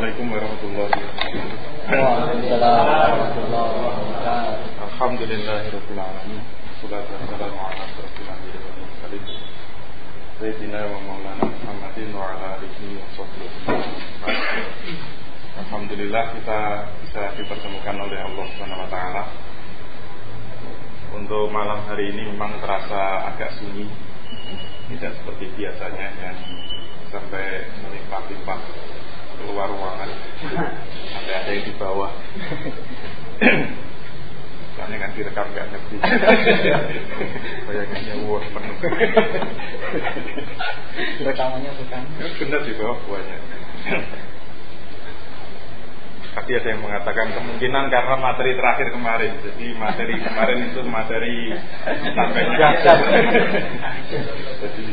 Assalamualaikum warahmatullahi wabarakatuh. Alhamdulillahirabbil alamin. Wassalatu wassalamu ala asyrofil anbiya'i wal mursalin. Sayyidina wa maulana Muhammadin wa ala alihi wa. Alhamdulillah kita bisa dipertemukan oleh Allah Subhanahu wa taala. Untuk malam hari ini memang terasa agak sunyi. Tidak seperti biasanya yang sampai melimpah-limpah keluar ruangan. Sampai ada yang di bawah. Soalnya kan direkam gak ngerti. Bayangannya wah penuh. Rekamannya bukan. benar di bawah buahnya. Tapi ada yang mengatakan kemungkinan karena materi terakhir kemarin. Jadi materi kemarin itu materi sampainya jadi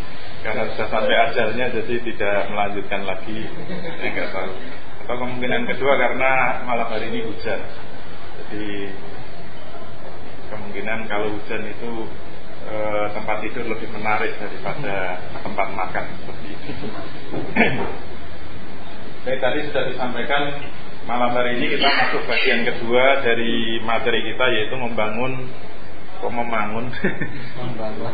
karena sudah sampai ajalnya jadi tidak melanjutkan lagi. Saya nggak tahu. Atau kemungkinan kedua karena malam hari ini hujan. Jadi kemungkinan kalau hujan itu eh, tempat tidur lebih menarik daripada tempat makan seperti ini. Baik tadi sudah disampaikan malam hari ini kita masuk bagian kedua dari materi kita yaitu membangun kok membangun Membangun.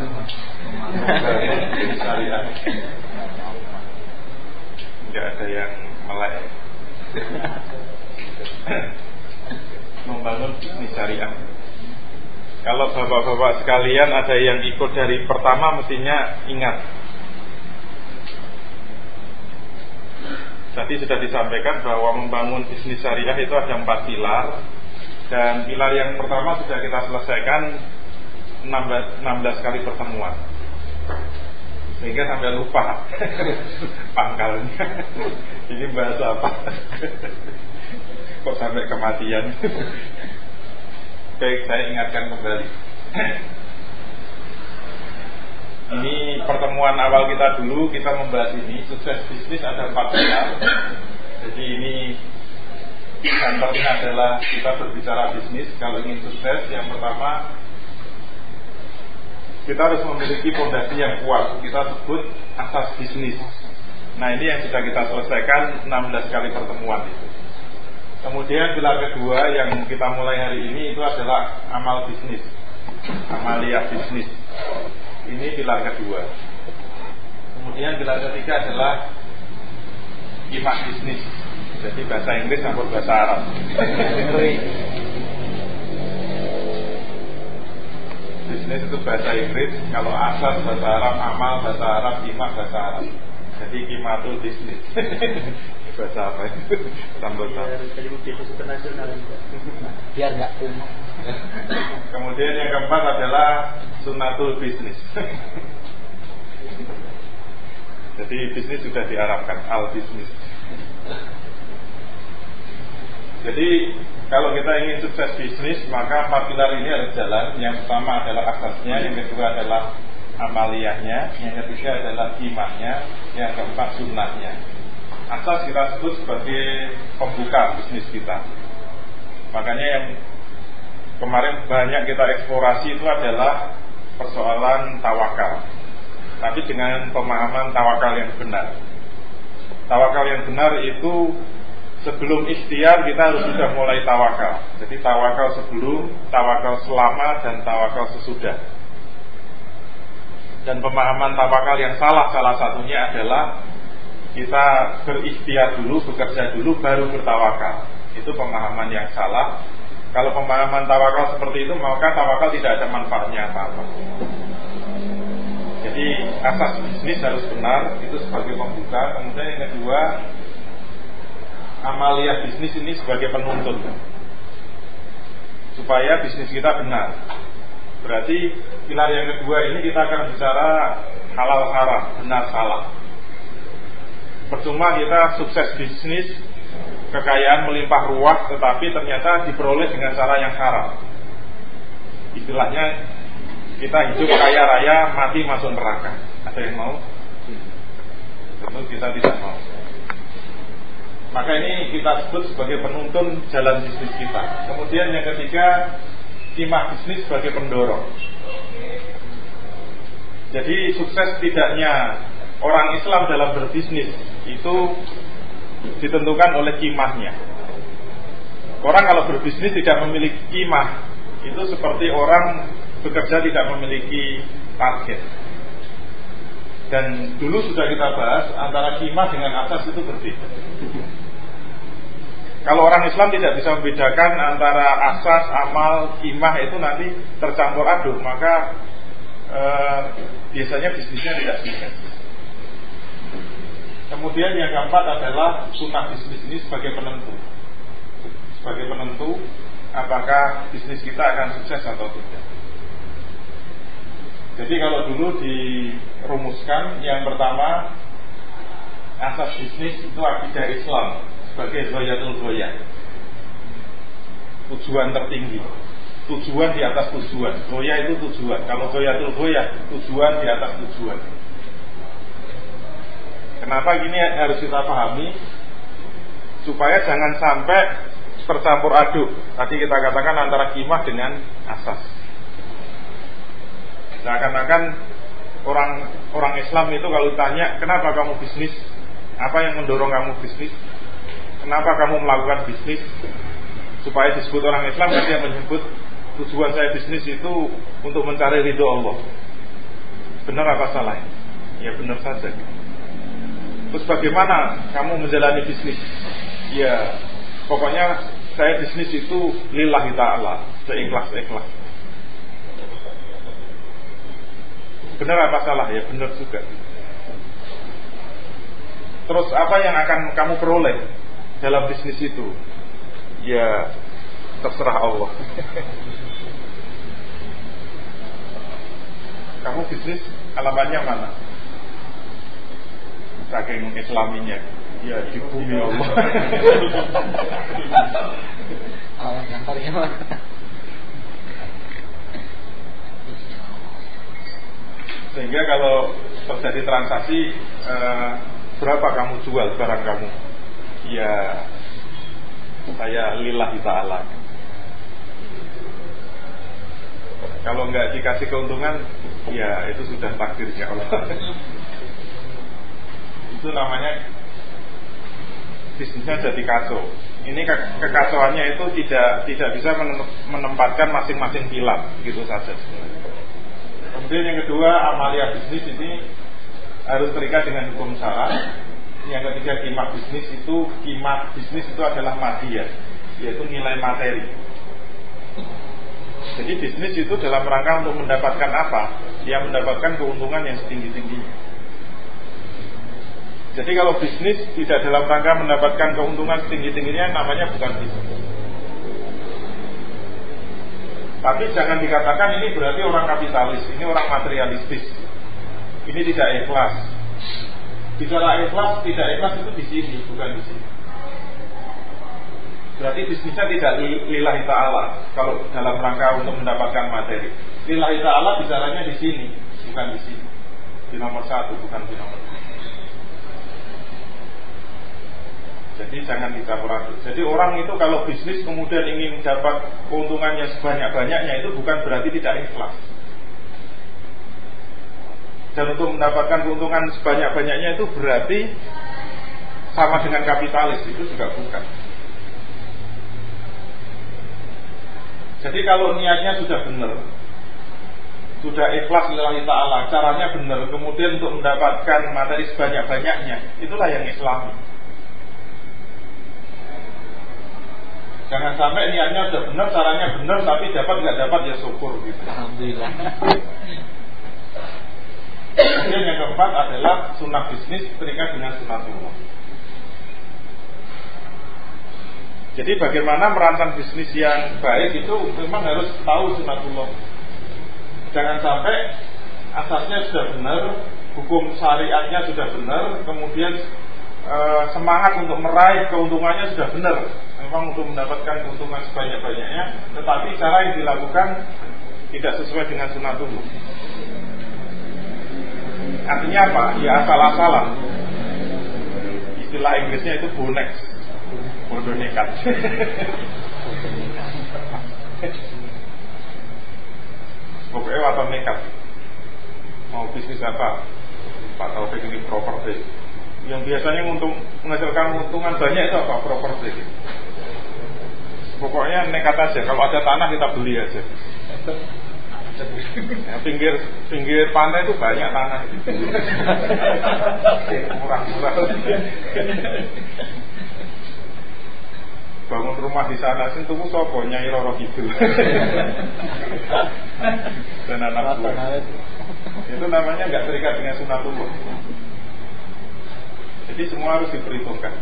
nggak ada yang melek. Membangun bisnis syariah. Kalau bapak-bapak sekalian ada yang ikut dari pertama mestinya ingat. Tadi sudah disampaikan bahwa membangun bisnis syariah itu ada empat pilar Dan pilar yang pertama sudah kita selesaikan 16, 16 kali pertemuan. Sehingga sampai lupa pangkalnya. Ini bahasa apa? Kok sampai kematian? Baik saya ingatkan kembali. Ini pertemuan awal kita dulu kita membahas ini. Sukses bisnis ada empat pilar. Jadi ini kantornya adalah kita berbicara bisnis kalau ingin sukses yang pertama kita harus memiliki fondasi yang kuat kita sebut asas bisnis. Nah ini yang sudah kita selesaikan 16 kali pertemuan itu. Kemudian pilar kedua yang kita mulai hari ini itu adalah amal bisnis, amalia bisnis. Ini pilar kedua. Kemudian pilar ketiga adalah imak bisnis. Jadi bahasa Inggris campur bahasa Arab. bisnis itu bahasa Inggris, kalau asas bahasa Arab, amal bahasa Arab, imak bahasa Arab. Jadi kimatul bisnis. bahasa apa itu? Internasional Biar nggak kuno. Kemudian yang keempat adalah sunatul bisnis. Jadi bisnis sudah diarahkan al bisnis. Jadi kalau kita ingin sukses bisnis maka empat pilar ini harus jalan. Yang pertama adalah asasnya, yang kedua adalah amaliyahnya, yang ketiga adalah imahnya, yang keempat sunnahnya. Asas kita sebut sebagai pembuka bisnis kita. Makanya yang kemarin banyak kita eksplorasi itu adalah persoalan tawakal. Tapi dengan pemahaman tawakal yang benar. Tawakal yang benar itu sebelum ikhtiar kita harus sudah mulai tawakal. Jadi tawakal sebelum, tawakal selama, dan tawakal sesudah. Dan pemahaman tawakal yang salah salah satunya adalah kita berikhtiar dulu, bekerja dulu, baru bertawakal. Itu pemahaman yang salah kalau pemahaman tawakal seperti itu maka tawakal tidak ada manfaatnya apa-apa. Jadi asas bisnis harus benar itu sebagai pembuka. Kemudian yang kedua amalia bisnis ini sebagai penuntun supaya bisnis kita benar. Berarti pilar yang kedua ini kita akan bicara halal haram, benar salah. Percuma kita sukses bisnis kekayaan melimpah ruah tetapi ternyata diperoleh dengan cara yang haram. Istilahnya kita hidup kaya raya mati masuk neraka. Ada yang mau? Tentu kita tidak mau. Maka ini kita sebut sebagai penuntun jalan bisnis kita. Kemudian yang ketiga, timah bisnis sebagai pendorong. Jadi sukses tidaknya orang Islam dalam berbisnis itu ditentukan oleh kimahnya. Orang kalau berbisnis tidak memiliki kimah, itu seperti orang bekerja tidak memiliki target. Dan dulu sudah kita bahas antara kimah dengan asas itu berbeda. Kalau orang Islam tidak bisa membedakan antara asas, amal, kimah itu nanti tercampur aduk, maka eh, biasanya bisnisnya tidak sukses. Kemudian yang keempat adalah sunnah bisnis ini sebagai penentu. Sebagai penentu apakah bisnis kita akan sukses atau tidak. Jadi kalau dulu dirumuskan yang pertama asas bisnis itu akidah Islam sebagai zoyatul goya tujuan tertinggi. Tujuan di atas tujuan. Goya itu tujuan. Kalau zoyatul goya tujuan di atas tujuan. Kenapa gini harus kita pahami? Supaya jangan sampai tercampur aduk. Tadi kita katakan antara kimah dengan asas. Seakan-akan orang orang Islam itu kalau tanya kenapa kamu bisnis, apa yang mendorong kamu bisnis, kenapa kamu melakukan bisnis, supaya disebut orang Islam dia menyebut tujuan saya bisnis itu untuk mencari ridho Allah. Benar apa salah? Ya benar saja. Terus bagaimana kamu menjalani bisnis? Ya, pokoknya saya bisnis itu lillahi ta'ala, seikhlas-ikhlas. Benar apa salah? Ya benar juga. Terus apa yang akan kamu peroleh dalam bisnis itu? Ya terserah Allah. kamu bisnis alamannya mana? saking islaminya ya di bumi Allah Allah gambar ya sehingga kalau terjadi transaksi eh, berapa kamu jual barang kamu ya saya lillahi ta'ala kalau nggak dikasih keuntungan ya itu sudah takdirnya Allah itu namanya bisnisnya jadi kacau. Ini ke kekacauannya itu tidak tidak bisa menempatkan masing-masing pilar gitu saja. Kemudian yang kedua amalia bisnis ini harus terikat dengan hukum syara. Yang ketiga kimah bisnis itu kimah bisnis itu adalah madia, yaitu nilai materi. Jadi bisnis itu dalam rangka untuk mendapatkan apa? Yang mendapatkan keuntungan yang setinggi-tingginya. Jadi kalau bisnis tidak dalam rangka mendapatkan keuntungan setinggi-tingginya namanya bukan bisnis. Tapi jangan dikatakan ini berarti orang kapitalis, ini orang materialistis. Ini tidak ikhlas. Bicara ikhlas, tidak ikhlas itu di sini, bukan di sini. Berarti bisnisnya tidak lillahi ta'ala Kalau dalam rangka untuk mendapatkan materi Lillahi ta'ala bicaranya di sini Bukan di sini Di nomor satu, bukan di nomor Jadi jangan dicampur aduk. Jadi orang itu kalau bisnis kemudian ingin dapat keuntungannya sebanyak-banyaknya itu bukan berarti tidak ikhlas. Dan untuk mendapatkan keuntungan sebanyak-banyaknya itu berarti sama dengan kapitalis itu juga bukan. Jadi kalau niatnya sudah benar, sudah ikhlas lillahi ta'ala, caranya benar, kemudian untuk mendapatkan materi sebanyak-banyaknya, itulah yang islami. Jangan sampai niatnya sudah benar, caranya benar, tapi dapat nggak dapat ya syukur gitu. Alhamdulillah. Kemudian yang keempat adalah sunnah bisnis terikat dengan sunnatullah. Jadi bagaimana merancang bisnis yang baik itu memang harus tahu sunnatullah. Jangan sampai asasnya sudah benar, hukum syariatnya sudah benar, kemudian e, semangat untuk meraih keuntungannya sudah benar memang untuk mendapatkan keuntungan sebanyak-banyaknya, tetapi cara yang dilakukan tidak sesuai dengan sunatullah. Artinya apa? Ya asal-asalan. Istilah Inggrisnya itu bonek, bodoh nekat. Pokoknya watak nekat. Mau bisnis apa? Pak Taufik ini properti. yang biasanya untuk menghasilkan keuntungan banyak itu apa properti pokoknya nekat aja kalau ada tanah kita beli aja pinggir pinggir pantai itu banyak tanah. Murah-murah. Bangun rumah di sana sih tunggu sopo nyai roro gitu dan anak buah. Itu namanya nggak terikat dengan sunatullah. Jadi semua harus diperhitungkan.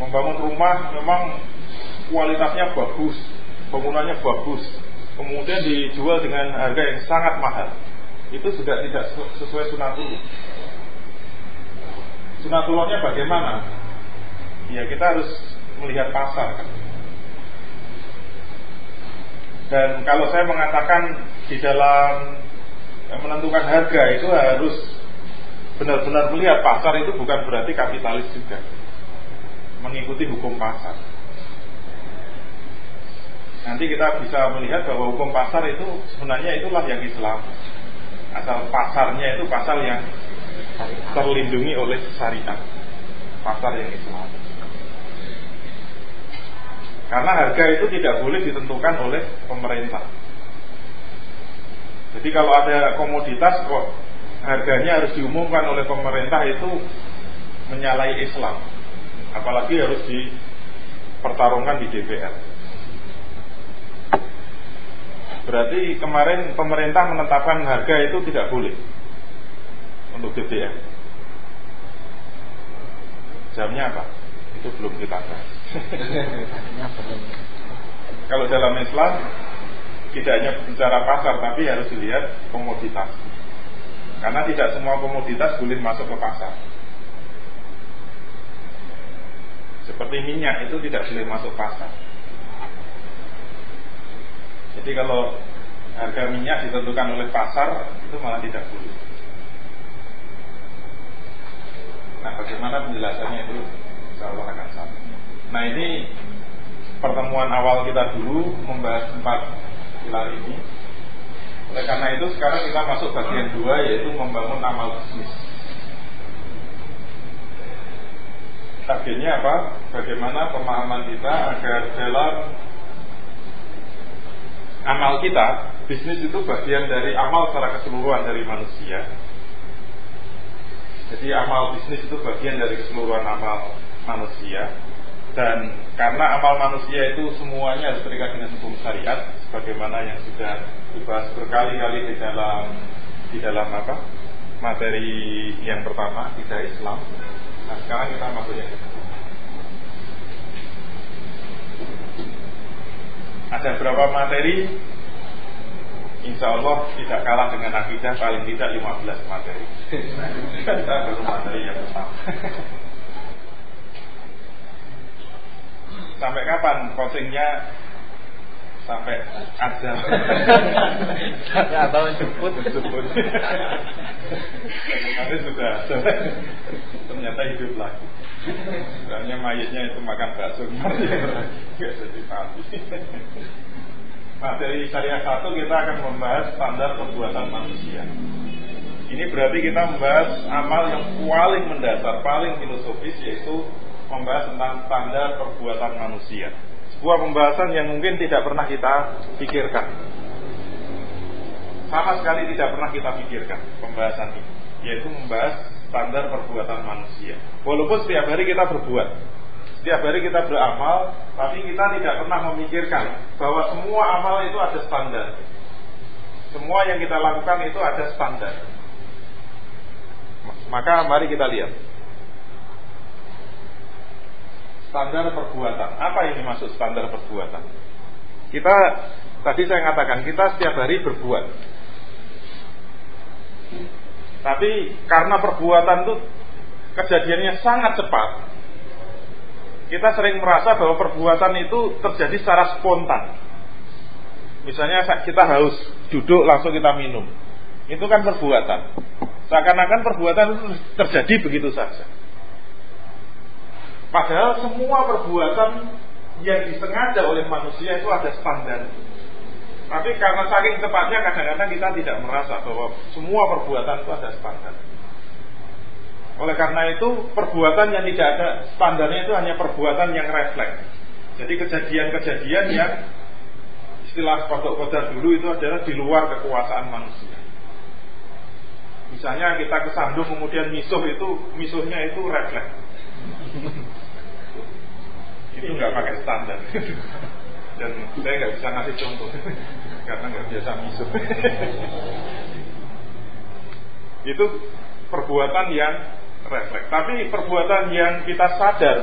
Membangun rumah memang kualitasnya bagus, bangunannya bagus, kemudian dijual dengan harga yang sangat mahal. Itu sudah tidak sesuai sunatullah. Sunatullahnya bagaimana? Ya kita harus melihat pasar kan. Dan kalau saya mengatakan di dalam menentukan harga itu harus benar-benar melihat pasar itu bukan berarti kapitalis juga mengikuti hukum pasar nanti kita bisa melihat bahwa hukum pasar itu sebenarnya itulah yang Islam asal pasarnya itu pasar yang terlindungi oleh syariat pasar yang Islam karena harga itu tidak boleh ditentukan oleh pemerintah jadi kalau ada komoditas kok harganya harus diumumkan oleh pemerintah itu menyalahi Islam. Apalagi harus dipertarungkan di DPR. Berarti kemarin pemerintah menetapkan harga itu tidak boleh untuk DPR. Jamnya apa? Itu belum kita bahas. Kalau dalam Islam tidak hanya bicara pasar tapi harus dilihat komoditas karena tidak semua komoditas boleh masuk ke pasar seperti minyak itu tidak boleh masuk pasar jadi kalau harga minyak ditentukan oleh pasar itu malah tidak boleh nah bagaimana penjelasannya itu Allah akan sama nah ini pertemuan awal kita dulu membahas empat pilar ini. Oleh karena itu sekarang kita masuk bagian dua yaitu membangun amal bisnis. Targetnya apa? Bagaimana pemahaman kita agar dalam amal kita, bisnis itu bagian dari amal secara keseluruhan dari manusia. Jadi amal bisnis itu bagian dari keseluruhan amal manusia. Dan karena amal manusia itu semuanya harus terikat dengan hukum syariat sebagaimana yang sudah dibahas berkali-kali di dalam di dalam apa? Materi yang pertama tidak Islam. Nah sekarang kita masuk yang kedua ada berapa materi? Insya Allah tidak kalah dengan akidah paling tidak 15 materi. Kita baru materi yang pertama sampai kapan coachingnya sampai azan nggak tahu jemput. Jemput. Nanti sudah. Ternyata hidup lagi. Soalnya mayatnya itu makan bakso. Nggak jadi mati. Nah dari syariah satu kita akan membahas standar perbuatan manusia. Ini berarti kita membahas amal yang paling mendasar paling filosofis yaitu membahas tentang standar perbuatan manusia. Sebuah pembahasan yang mungkin tidak pernah kita pikirkan. Sama sekali tidak pernah kita pikirkan pembahasan ini, yaitu membahas standar perbuatan manusia. Walaupun setiap hari kita berbuat, setiap hari kita beramal, tapi kita tidak pernah memikirkan bahwa semua amal itu ada standar. Semua yang kita lakukan itu ada standar. Maka mari kita lihat standar perbuatan. Apa yang dimaksud standar perbuatan? Kita tadi saya katakan kita setiap hari berbuat. Tapi karena perbuatan itu kejadiannya sangat cepat, kita sering merasa bahwa perbuatan itu terjadi secara spontan. Misalnya kita haus, duduk langsung kita minum. Itu kan perbuatan. Seakan-akan perbuatan itu terjadi begitu saja. Padahal semua perbuatan yang disengaja oleh manusia itu ada standar. Tapi karena saking cepatnya kadang-kadang kita tidak merasa bahwa semua perbuatan itu ada standar. Oleh karena itu perbuatan yang tidak ada standarnya itu hanya perbuatan yang refleks. Jadi kejadian-kejadian yang istilah kodok kodar dulu itu adalah di luar kekuasaan manusia. Misalnya kita kesandung kemudian misuh itu misuhnya itu refleks. Itu nggak pakai standar. Dan saya nggak bisa ngasih contoh karena nggak biasa misuh. itu perbuatan yang refleks. Tapi perbuatan yang kita sadar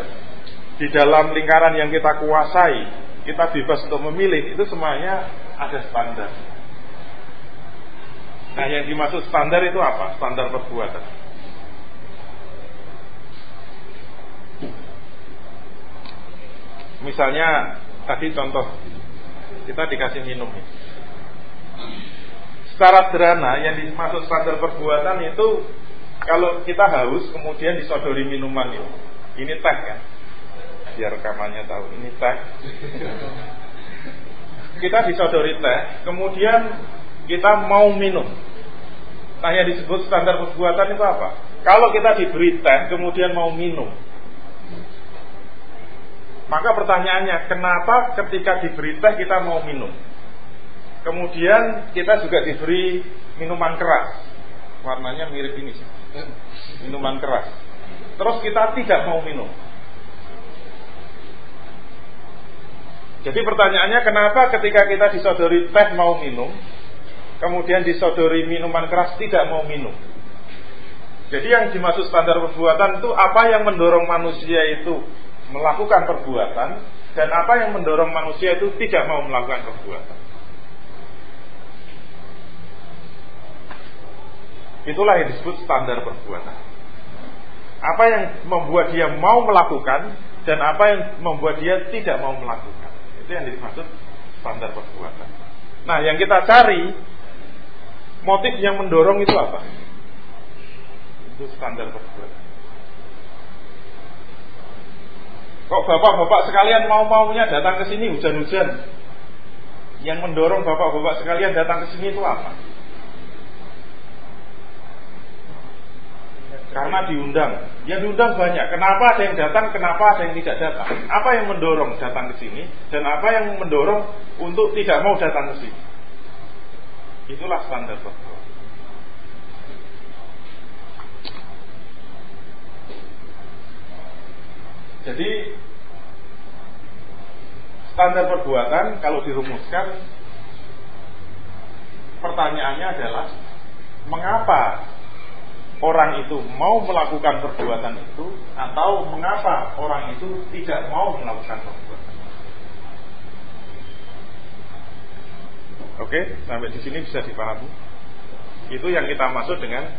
di dalam lingkaran yang kita kuasai, kita bebas untuk memilih, itu semuanya ada standar. Nah yang dimaksud standar itu apa? Standar perbuatan. Misalnya tadi contoh kita dikasih minum. Secara sederhana yang dimaksud standar perbuatan itu kalau kita haus kemudian disodori minuman itu. Ini teh kan? Biar rekamannya tahu ini teh. Kita disodori teh, kemudian kita mau minum. Nah yang disebut standar perbuatan itu apa? Kalau kita diberi teh kemudian mau minum. Maka pertanyaannya, kenapa ketika diberi teh kita mau minum? Kemudian kita juga diberi minuman keras. Warnanya mirip ini sih. Minuman keras. Terus kita tidak mau minum. Jadi pertanyaannya kenapa ketika kita disodori teh mau minum, kemudian disodori minuman keras tidak mau minum. Jadi yang dimaksud standar perbuatan itu apa yang mendorong manusia itu melakukan perbuatan dan apa yang mendorong manusia itu tidak mau melakukan perbuatan. Itulah yang disebut standar perbuatan. Apa yang membuat dia mau melakukan dan apa yang membuat dia tidak mau melakukan. Itu yang dimaksud standar perbuatan. Nah, yang kita cari motif yang mendorong itu apa? Itu standar perbuatan. Kok bapak-bapak sekalian mau-maunya datang ke sini hujan-hujan? Yang mendorong bapak-bapak sekalian datang ke sini itu apa? Karena diundang. Yang diundang banyak. Kenapa ada yang datang, kenapa ada yang tidak datang? Apa yang mendorong datang ke sini dan apa yang mendorong untuk tidak mau datang ke sini? Itulah standar perbuatan. Jadi standar perbuatan kalau dirumuskan pertanyaannya adalah mengapa orang itu mau melakukan perbuatan itu atau mengapa orang itu tidak mau melakukan perbuatan. Oke, sampai di sini bisa dipahami. Itu yang kita maksud dengan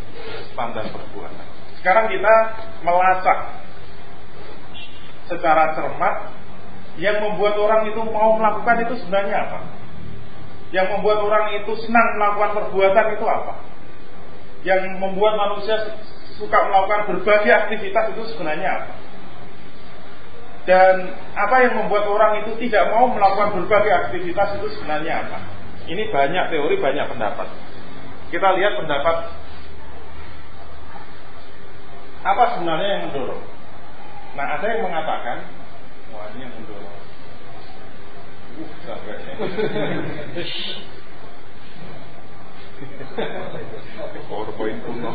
standar perbuatan. Sekarang kita melacak secara cermat yang membuat orang itu mau melakukan itu sebenarnya apa? Yang membuat orang itu senang melakukan perbuatan itu apa? Yang membuat manusia suka melakukan berbagai aktivitas itu sebenarnya apa? Dan apa yang membuat orang itu tidak mau melakukan berbagai aktivitas itu sebenarnya apa? Ini banyak teori, banyak pendapat. Kita lihat pendapat apa sebenarnya yang mendorong. Nah ada yang mengatakan, wah ini yang mendorong. Uh, PowerPoint kuno.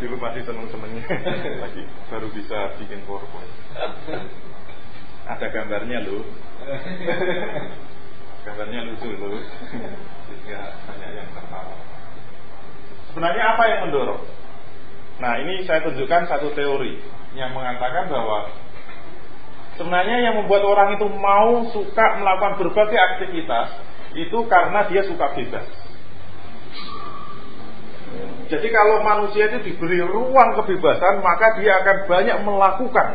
Dulu masih seneng-senengnya lagi baru bisa bikin PowerPoint. Ada gambarnya loh. Gambarnya lucu loh. Sehingga banyak yang tertawa. Sebenarnya apa yang mendorong? Nah ini saya tunjukkan satu teori yang mengatakan bahwa sebenarnya yang membuat orang itu mau suka melakukan berbagai aktivitas itu karena dia suka bebas. Jadi kalau manusia itu diberi ruang kebebasan maka dia akan banyak melakukan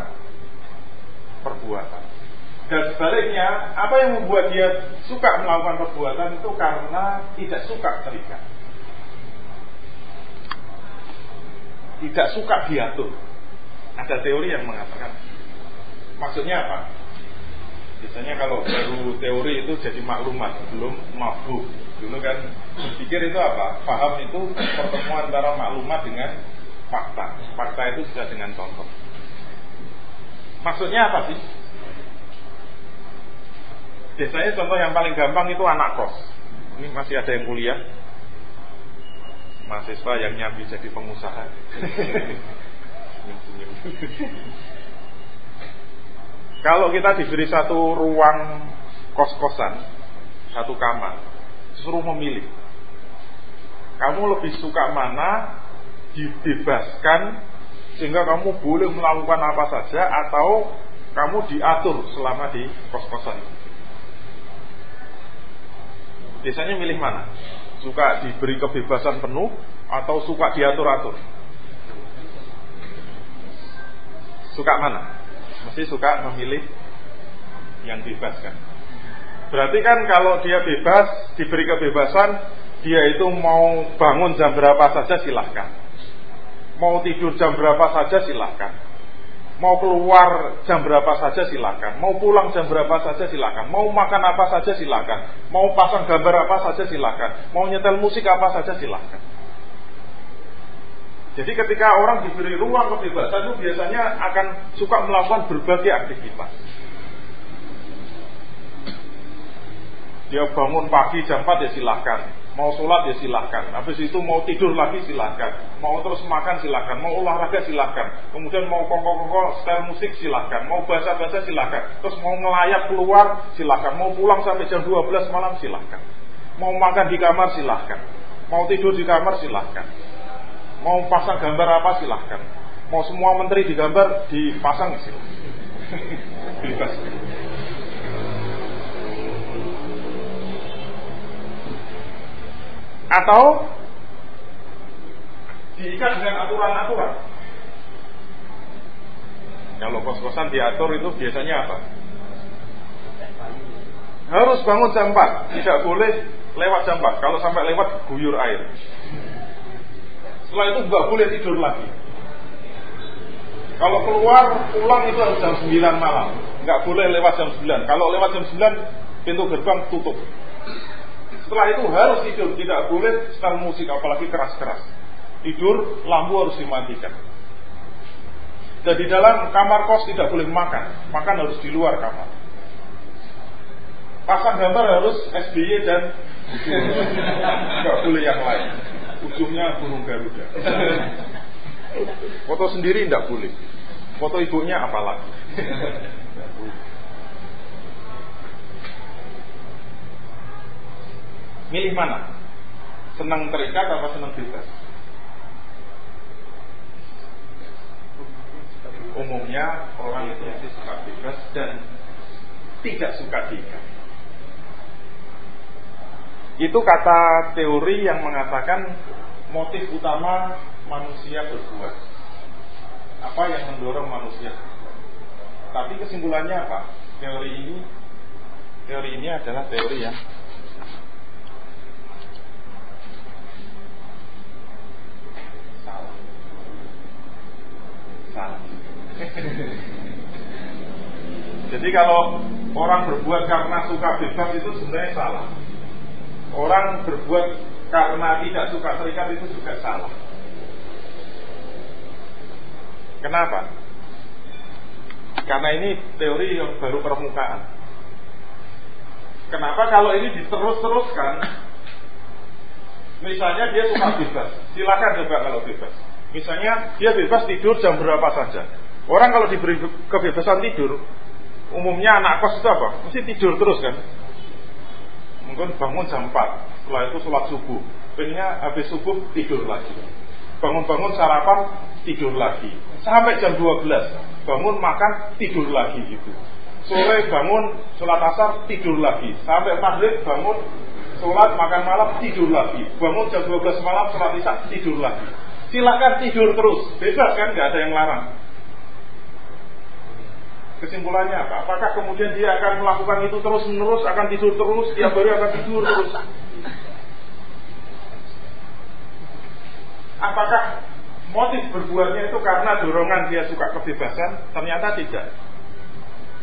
perbuatan. Dan sebaliknya, apa yang membuat dia suka melakukan perbuatan itu karena tidak suka terikat. Tidak suka diatur. Ada teori yang mengatakan. Maksudnya apa? Biasanya kalau baru teori itu jadi maklumat, belum mabuk. Dulu kan pikir itu apa? Paham itu pertemuan antara maklumat dengan fakta. Fakta itu sudah dengan contoh. Maksudnya apa sih? Biasanya contoh yang paling gampang itu anak kos. Ini masih ada yang kuliah. Mahasiswa yang nyambi jadi pengusaha. Kalau kita diberi satu ruang kos-kosan, satu kamar, suruh memilih. Kamu lebih suka mana dibebaskan sehingga kamu boleh melakukan apa saja atau kamu diatur selama di kos-kosan Biasanya milih mana? Suka diberi kebebasan penuh atau suka diatur-atur? Suka mana? mesti suka memilih yang bebas kan. Berarti kan kalau dia bebas, diberi kebebasan, dia itu mau bangun jam berapa saja silahkan. Mau tidur jam berapa saja silahkan. Mau keluar jam berapa saja silahkan. Mau pulang jam berapa saja silahkan. Mau makan apa saja silahkan. Mau pasang gambar apa saja silahkan. Mau nyetel musik apa saja silahkan. Jadi ketika orang diberi ruang kebebasan itu biasanya akan suka melakukan berbagai aktivitas. Dia bangun pagi jam 4 ya silahkan Mau sholat ya silahkan. Habis itu mau tidur lagi silahkan. Mau terus makan silahkan. Mau olahraga silahkan. Kemudian mau kongko-kongko style musik silahkan. Mau baca-baca silahkan. Terus mau ngelayap keluar silahkan. Mau pulang sampai jam 12 malam silahkan. Mau makan di kamar silahkan. Mau tidur di kamar silahkan. Mau pasang gambar apa silahkan. Mau semua menteri digambar dipasang silahkan. Atau diikat dengan aturan-aturan. Kalau kos-kosan diatur itu biasanya apa? Harus bangun jam 4, tidak boleh lewat jam 4. Kalau sampai lewat guyur air. Setelah itu nggak boleh tidur lagi. Kalau keluar pulang itu harus jam 9 malam. Nggak boleh lewat jam 9. Kalau lewat jam 9 pintu gerbang tutup. Setelah itu harus tidur, tidak boleh setel musik apalagi keras-keras. Tidur, lampu harus dimatikan. Dan di dalam kamar kos tidak boleh makan, makan harus di luar kamar. Pasang gambar harus SBY dan nggak boleh yang lain ujungnya burung Garuda. Foto sendiri tidak boleh. Foto ibunya apalagi. Milih mana? Senang terikat atau senang bebas? Umumnya orang itu suka bebas dan tidak suka diikat. Itu kata teori yang mengatakan motif utama manusia berbuat. Apa yang mendorong manusia Tapi kesimpulannya apa? Teori ini teori ini adalah teori yang salah. Salah. Jadi kalau orang berbuat karena suka bebas itu sebenarnya salah orang berbuat karena tidak suka terikat itu juga salah. Kenapa? Karena ini teori yang baru permukaan. Kenapa kalau ini diterus-teruskan? Misalnya dia suka bebas, silakan coba kalau bebas. Misalnya dia bebas tidur jam berapa saja. Orang kalau diberi kebebasan tidur, umumnya anak kos itu apa? Mesti tidur terus kan? Mungkin bangun jam 4 Setelah itu sholat subuh. Pengennya habis subuh tidur lagi. Bangun-bangun sarapan tidur lagi. Sampai jam 12 Bangun makan tidur lagi gitu. Sore bangun sholat asar tidur lagi. Sampai maghrib bangun sholat makan malam tidur lagi. Bangun jam 12 malam sholat isya tidur lagi. Silakan tidur terus. Bebas kan? Nggak ada yang larang Kesimpulannya apa? Apakah kemudian dia akan melakukan itu terus menerus, akan tidur terus, tiap hari akan tidur terus? Apakah motif berbuatnya itu karena dorongan dia suka kebebasan? Ternyata tidak.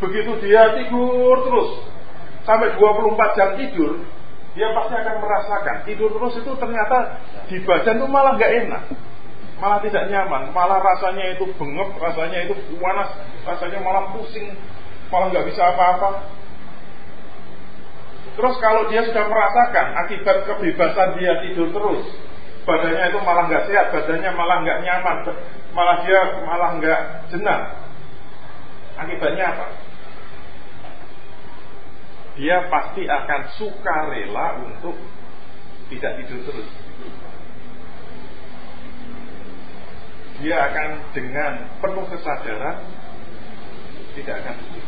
Begitu dia tidur terus sampai 24 jam tidur, dia pasti akan merasakan tidur terus itu ternyata di badan itu malah nggak enak malah tidak nyaman, malah rasanya itu bengep, rasanya itu panas, rasanya malah pusing, malah nggak bisa apa-apa. Terus kalau dia sudah merasakan akibat kebebasan dia tidur terus, badannya itu malah nggak sehat, badannya malah nggak nyaman, malah dia malah nggak jenak. Akibatnya apa? Dia pasti akan suka rela untuk tidak tidur terus. Dia akan dengan penuh kesadaran tidak akan tidur.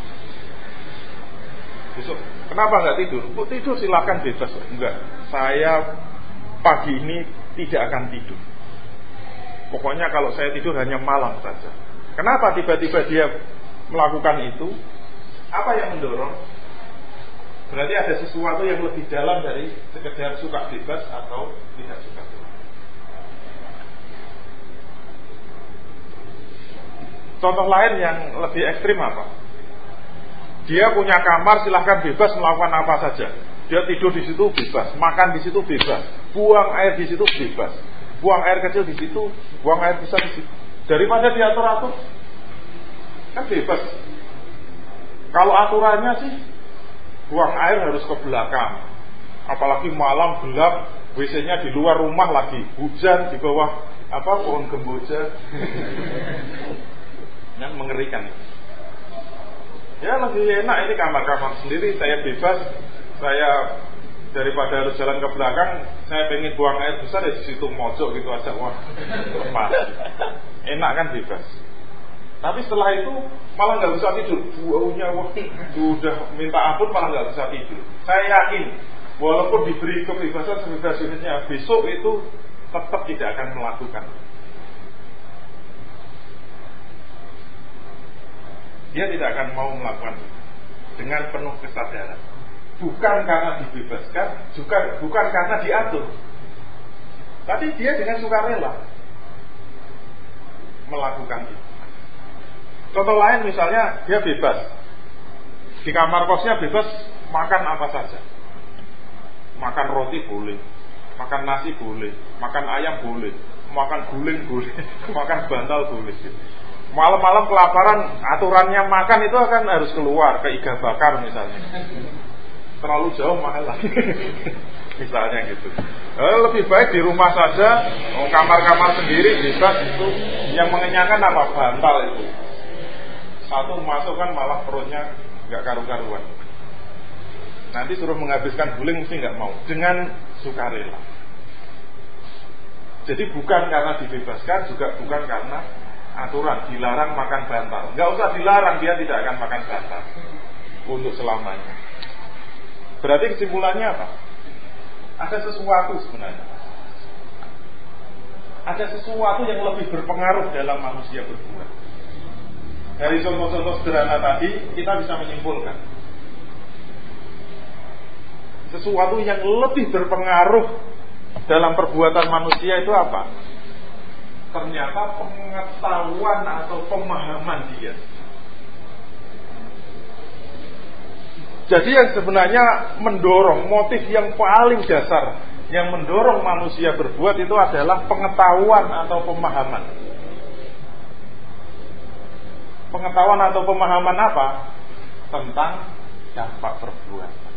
Besok, kenapa nggak tidur? Oh, tidur silakan bebas. Enggak, saya pagi ini tidak akan tidur. Pokoknya kalau saya tidur hanya malam saja. Kenapa tiba-tiba dia melakukan itu? Apa yang mendorong? Berarti ada sesuatu yang lebih dalam dari sekedar suka bebas atau tidak suka bebas. Contoh lain yang lebih ekstrim apa? Dia punya kamar silahkan bebas melakukan apa saja. Dia tidur di situ bebas, makan di situ bebas, buang air di situ bebas, buang air kecil di situ, buang air besar di situ. Daripada diatur-atur, kan bebas. Kalau aturannya sih, buang air harus ke belakang. Apalagi malam gelap, WC-nya di luar rumah lagi, hujan di bawah apa pohon kemboja. Yang mengerikan. Ya lebih enak ini kamar-kamar sendiri. Saya bebas. Saya daripada harus jalan ke belakang saya pengen buang air besar ya di situ mojok gitu aja wah enak kan bebas. Tapi setelah itu malah nggak bisa tidur. Baunya wah sudah minta ampun malah nggak bisa tidur. Saya yakin walaupun diberi kebebasan sebebas-bebasnya besok itu tetap tidak akan melakukan dia tidak akan mau melakukan dengan penuh kesadaran. Bukan karena dibebaskan, juga bukan karena diatur. Tapi dia dengan sukarela melakukan itu. Contoh lain misalnya dia bebas di kamar kosnya bebas makan apa saja. Makan roti boleh, makan nasi boleh, makan ayam boleh, makan guling boleh, makan bantal boleh malam-malam kelaparan aturannya makan itu akan harus keluar ke iga bakar misalnya. Terlalu jauh mahal lagi. Misalnya gitu. Eh, lebih baik di rumah saja oh, kamar-kamar sendiri bisa itu. Yang mengenyangkan apa? Bantal itu. Satu masuk kan malah perutnya nggak karu-karuan. Nanti suruh menghabiskan guling mesti nggak mau. Dengan sukarela. Jadi bukan karena dibebaskan juga bukan karena aturan dilarang makan bantal. Nggak usah dilarang dia tidak akan makan bantal untuk selamanya. Berarti kesimpulannya apa? Ada sesuatu sebenarnya. Ada sesuatu yang lebih berpengaruh dalam manusia berbuat. Dari contoh-contoh sederhana tadi kita bisa menyimpulkan sesuatu yang lebih berpengaruh dalam perbuatan manusia itu apa? Ternyata pengetahuan atau pemahaman dia. Jadi yang sebenarnya mendorong motif yang paling dasar yang mendorong manusia berbuat itu adalah pengetahuan atau pemahaman. Pengetahuan atau pemahaman apa? Tentang dampak perbuatan.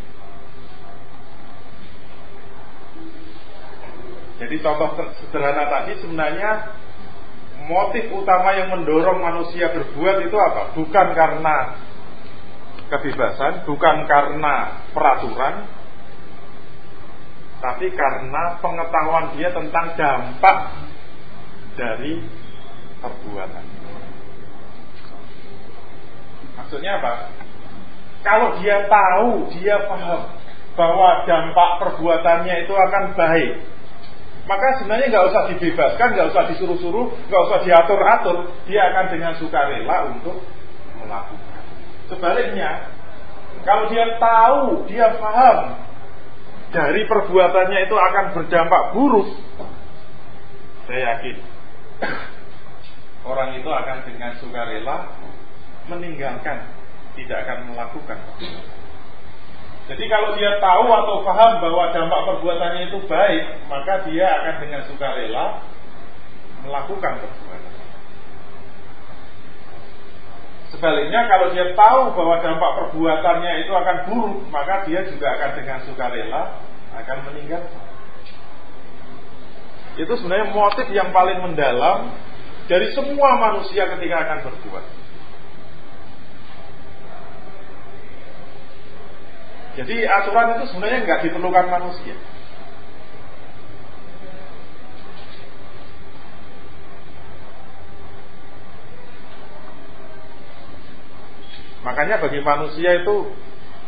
Jadi contoh sederhana tadi sebenarnya motif utama yang mendorong manusia berbuat itu apa? Bukan karena kebebasan, bukan karena peraturan, tapi karena pengetahuan dia tentang dampak dari perbuatan. Maksudnya apa? Kalau dia tahu, dia paham bahwa dampak perbuatannya itu akan baik, maka sebenarnya nggak usah dibebaskan, nggak usah disuruh-suruh, nggak usah diatur-atur, dia akan dengan sukarela untuk melakukan. Sebaliknya, kalau dia tahu, dia paham dari perbuatannya itu akan berdampak buruk, saya yakin orang itu akan dengan sukarela meninggalkan tidak akan melakukan. Jadi kalau dia tahu atau paham bahwa dampak perbuatannya itu baik, maka dia akan dengan sukarela melakukan perbuatan. Sebaliknya kalau dia tahu bahwa dampak perbuatannya itu akan buruk, maka dia juga akan dengan sukarela akan meninggalkan. Itu sebenarnya motif yang paling mendalam dari semua manusia ketika akan berbuat. Jadi aturan itu sebenarnya nggak diperlukan manusia. Makanya bagi manusia itu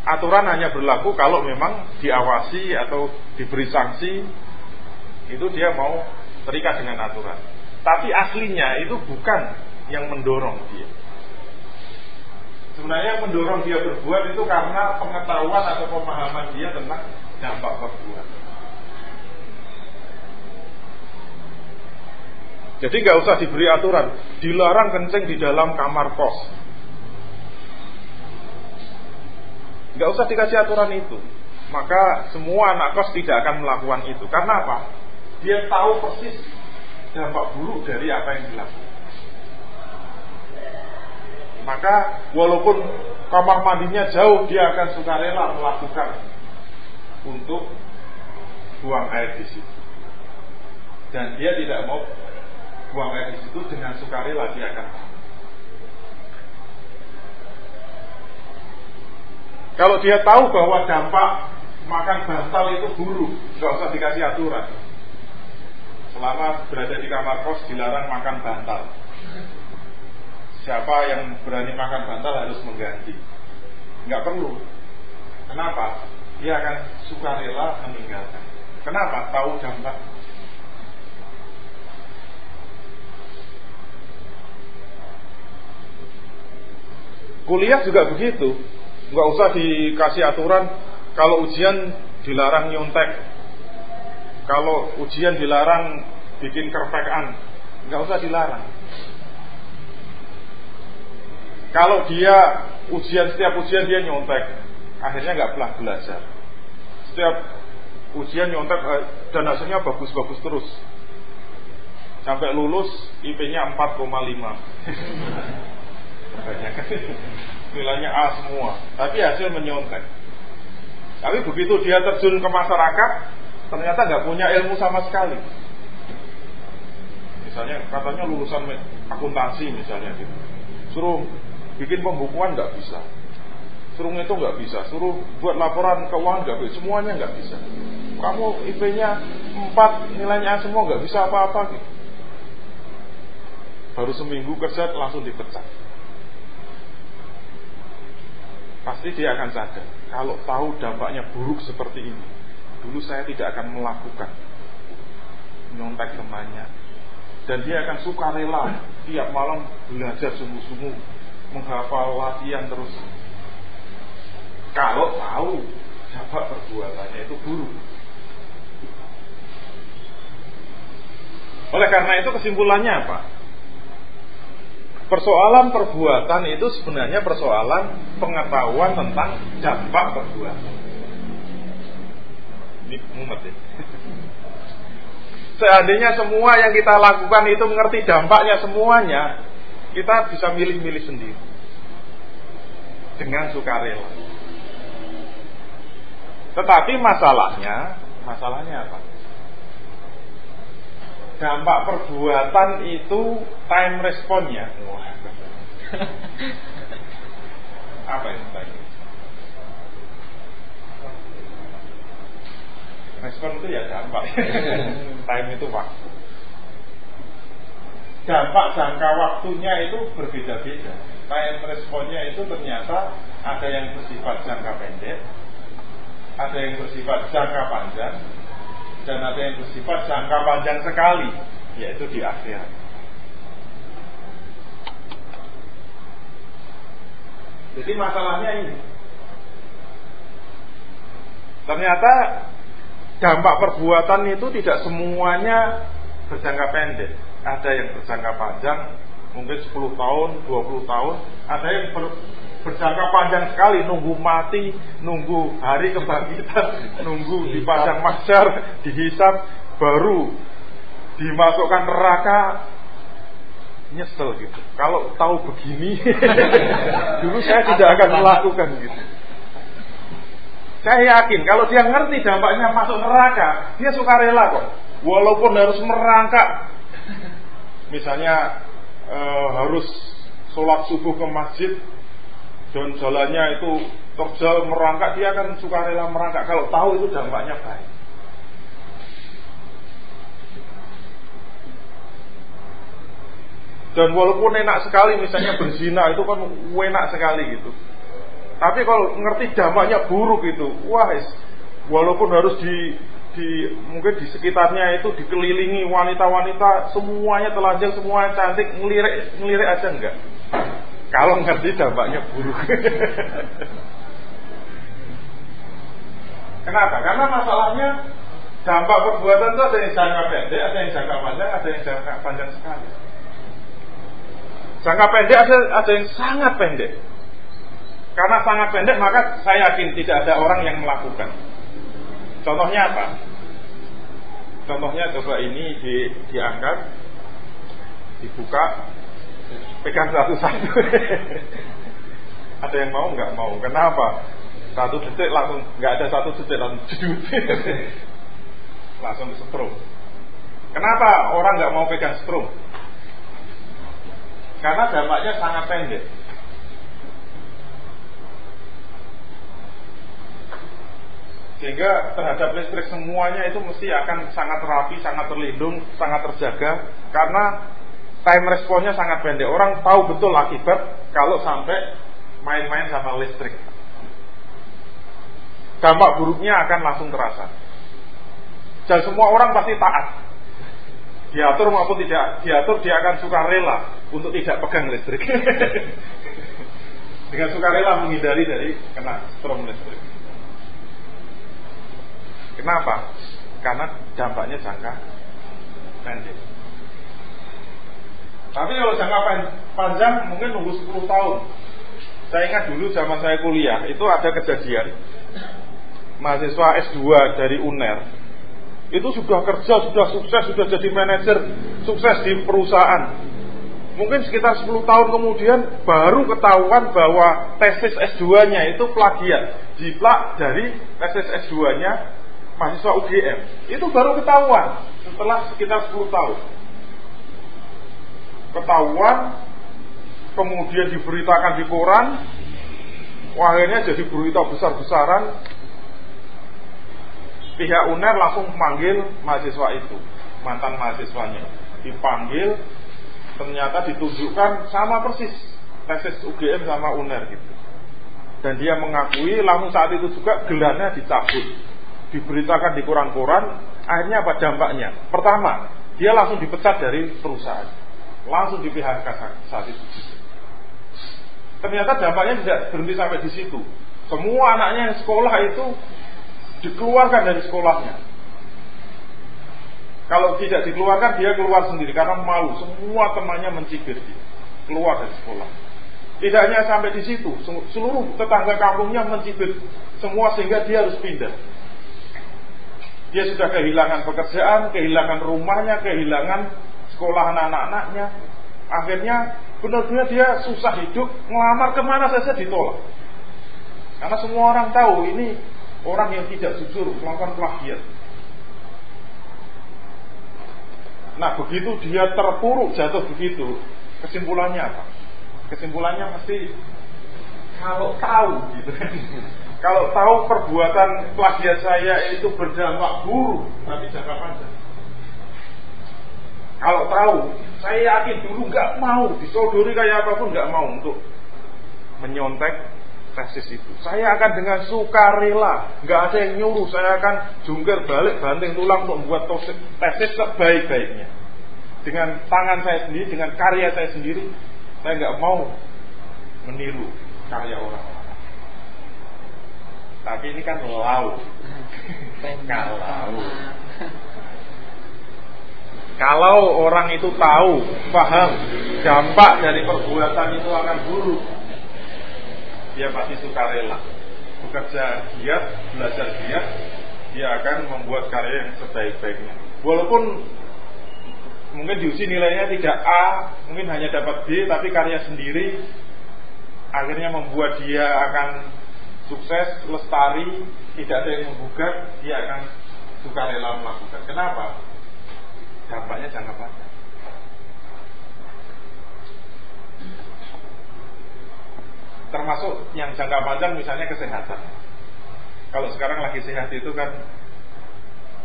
aturan hanya berlaku kalau memang diawasi atau diberi sanksi itu dia mau terikat dengan aturan. Tapi aslinya itu bukan yang mendorong dia. Sebenarnya yang mendorong dia berbuat itu karena pengetahuan atau pemahaman dia tentang dampak perbuatan. Jadi nggak usah diberi aturan, dilarang kencing di dalam kamar kos. Nggak usah dikasih aturan itu. Maka semua anak kos tidak akan melakukan itu. Karena apa? Dia tahu persis dampak buruk dari apa yang dilakukan. Maka walaupun kamar mandinya jauh, dia akan sukarela melakukan untuk buang air di situ. Dan dia tidak mau buang air di situ dengan sukarela dia akan Kalau dia tahu bahwa dampak makan bantal itu buruk, nggak usah dikasih aturan. Selama berada di kamar kos dilarang makan bantal. Siapa yang berani makan bantal harus mengganti. Nggak perlu. Kenapa? Dia akan suka rela meninggalkan. Kenapa? Tahu dampak. Kuliah juga begitu nggak usah dikasih aturan kalau ujian dilarang nyontek kalau ujian dilarang bikin kerpekan nggak usah dilarang kalau dia ujian setiap ujian dia nyontek. Akhirnya nggak pernah belajar. Setiap ujian nyontek eh, dan hasilnya bagus-bagus terus. Sampai lulus IP-nya 4,5 banyak nilainya A semua, tapi hasil menyontek. Tapi begitu dia terjun ke masyarakat, ternyata nggak punya ilmu sama sekali. Misalnya katanya lulusan akuntansi misalnya gitu, suruh bikin pembukuan nggak bisa, suruh itu nggak bisa, suruh buat laporan keuangan nggak bisa, semuanya nggak bisa. Kamu IP-nya 4, nilainya semua nggak bisa apa-apa. Gitu. Baru seminggu kerja langsung dipecat. Pasti dia akan sadar kalau tahu dampaknya buruk seperti ini dulu saya tidak akan melakukan. Nyontek temannya. Dan dia akan suka rela tiap malam belajar sungguh-sungguh menghafal latihan terus kalau tahu dampak perbuatannya itu buruk oleh karena itu kesimpulannya apa Persoalan perbuatan itu sebenarnya persoalan pengetahuan tentang dampak perbuatan. Ini mumet ya. Seandainya semua yang kita lakukan itu mengerti dampaknya semuanya, kita bisa milih-milih sendiri dengan sukarela. Tetapi masalahnya, masalahnya apa? dampak perbuatan itu time responnya. Apa itu tadi? Respon itu ya dampak. time itu waktu. Dampak jangka waktunya itu berbeda-beda. Time responnya itu ternyata ada yang bersifat jangka pendek, ada yang bersifat jangka panjang, dan ada yang bersifat jangka panjang sekali yaitu di akhirat. Jadi masalahnya ini. Ternyata dampak perbuatan itu tidak semuanya berjangka pendek ada yang berjangka panjang mungkin 10 tahun, 20 tahun ada yang ber, berjangka panjang sekali nunggu mati, nunggu hari kebangkitan, nunggu di padang mahsyar, dihisap, baru dimasukkan neraka nyesel gitu. Kalau tahu begini, dulu saya tidak akan melakukan gitu. Saya yakin kalau dia ngerti dampaknya masuk neraka, dia suka rela kok. Walaupun harus merangkak, misalnya e, harus sholat subuh ke masjid dan jalannya itu terjal merangkak, dia akan suka rela merangkak kalau tahu itu dampaknya baik. Dan walaupun enak sekali misalnya berzina itu kan enak sekali gitu. Tapi kalau ngerti dampaknya buruk itu, wah walaupun harus di di mungkin di sekitarnya itu dikelilingi wanita-wanita semuanya telanjang semuanya cantik ngelirik ngelirik aja enggak kalau ngerti dampaknya buruk kenapa karena masalahnya dampak perbuatan itu ada yang jangka pendek ada yang jangka panjang ada yang jangka panjang sekali Jangka pendek ada, ada yang sangat pendek. Karena sangat pendek maka saya yakin tidak ada orang yang melakukan. Contohnya apa? Contohnya coba ini di, diangkat, dibuka, pegang satu-satu. ada yang mau nggak mau? Kenapa? Satu detik langsung nggak ada satu detik langsung langsung setrum. Kenapa orang nggak mau pegang strum? Karena dampaknya sangat pendek. Sehingga terhadap listrik semuanya itu mesti akan sangat rapi, sangat terlindung, sangat terjaga karena time responnya sangat pendek. Orang tahu betul akibat kalau sampai main-main sama listrik. Dampak buruknya akan langsung terasa. Dan semua orang pasti taat diatur maupun tidak diatur dia akan suka rela untuk tidak pegang listrik dengan suka rela menghindari dari kena strom listrik kenapa karena dampaknya jangka pendek tapi kalau jangka panjang mungkin nunggu 10 tahun saya ingat dulu zaman saya kuliah itu ada kejadian mahasiswa S2 dari UNER itu sudah kerja, sudah sukses, sudah jadi manajer, sukses di perusahaan. Mungkin sekitar 10 tahun kemudian baru ketahuan bahwa tesis S2-nya itu plagiat. Jiplak dari tesis S2-nya mahasiswa UGM. Itu baru ketahuan setelah sekitar 10 tahun. Ketahuan, kemudian diberitakan di koran, akhirnya jadi berita besar-besaran pihak UNER langsung memanggil mahasiswa itu, mantan mahasiswanya. Dipanggil, ternyata ditunjukkan sama persis tesis UGM sama UNER gitu. Dan dia mengakui langsung saat itu juga gelarnya dicabut. Diberitakan di koran-koran, akhirnya apa dampaknya? Pertama, dia langsung dipecat dari perusahaan. Langsung di saat itu. Ternyata dampaknya tidak berhenti sampai di situ. Semua anaknya yang sekolah itu dikeluarkan dari sekolahnya. Kalau tidak dikeluarkan dia keluar sendiri karena malu. Semua temannya mencibir dia. Keluar dari sekolah. Tidak hanya sampai di situ, seluruh tetangga kampungnya mencibir semua sehingga dia harus pindah. Dia sudah kehilangan pekerjaan, kehilangan rumahnya, kehilangan sekolah anak-anaknya. Akhirnya benar-benar dia susah hidup, ngelamar ke mana saja ditolak. Karena semua orang tahu ini orang yang tidak jujur melakukan plagiat. Nah begitu dia terpuruk jatuh begitu, kesimpulannya apa? Kesimpulannya mesti kalau tahu gitu. Kalau tahu perbuatan plagiat saya itu berdampak buruk nanti jangka panjang. Kalau tahu, saya yakin dulu nggak mau disodori kayak apa pun nggak mau untuk menyontek tesis itu. Saya akan dengan sukarela, nggak ada yang nyuruh. Saya akan jungkir balik, banting tulang untuk membuat tesis sebaik-baiknya. Dengan tangan saya sendiri, dengan karya saya sendiri, saya nggak mau meniru karya orang Tapi ini kan lau. Kalau kalau orang itu tahu, paham dampak dari perbuatan itu akan buruk, dia pasti suka rela. Bekerja giat, belajar giat, dia akan membuat karya yang sebaik-baiknya. Walaupun mungkin diuji nilainya tidak A, mungkin hanya dapat B, tapi karya sendiri akhirnya membuat dia akan sukses, lestari, tidak ada yang menggugat, dia akan suka rela melakukan. Kenapa? Dampaknya jangka panjang. termasuk yang jangka panjang misalnya kesehatan. Kalau sekarang lagi sehat itu kan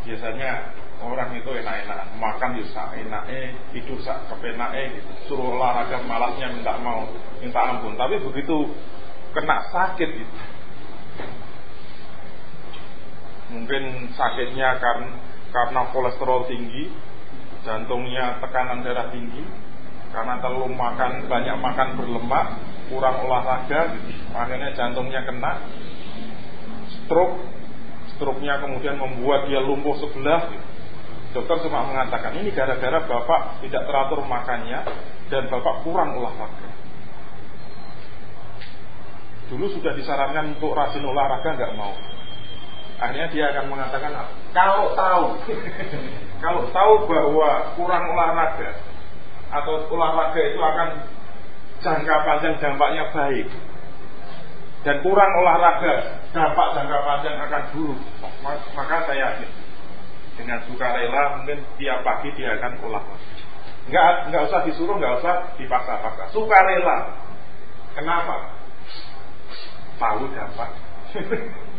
biasanya orang itu enak-enak makan bisa ya enak eh tidur sak kepenak eh gitu. suruh olahraga malasnya minta mau minta ampun tapi begitu kena sakit gitu mungkin sakitnya karena karena kolesterol tinggi jantungnya tekanan darah tinggi karena terlalu makan banyak makan berlemak kurang olahraga akhirnya jantungnya kena stroke stroke-nya kemudian membuat dia lumpuh sebelah. Dokter cuma mengatakan ini gara-gara bapak tidak teratur makannya dan bapak kurang olahraga. Dulu sudah disarankan untuk rajin olahraga nggak mau akhirnya dia akan mengatakan kalau tahu kalau tahu bahwa kurang olahraga atau olahraga itu akan jangka panjang dampaknya baik. Dan kurang olahraga dampak jangka panjang akan buruk. Maka saya yakin dengan suka rela mungkin tiap pagi dia akan olahraga nggak nggak usah disuruh nggak usah dipaksa-paksa. Suka rela. Kenapa? Tahu dampak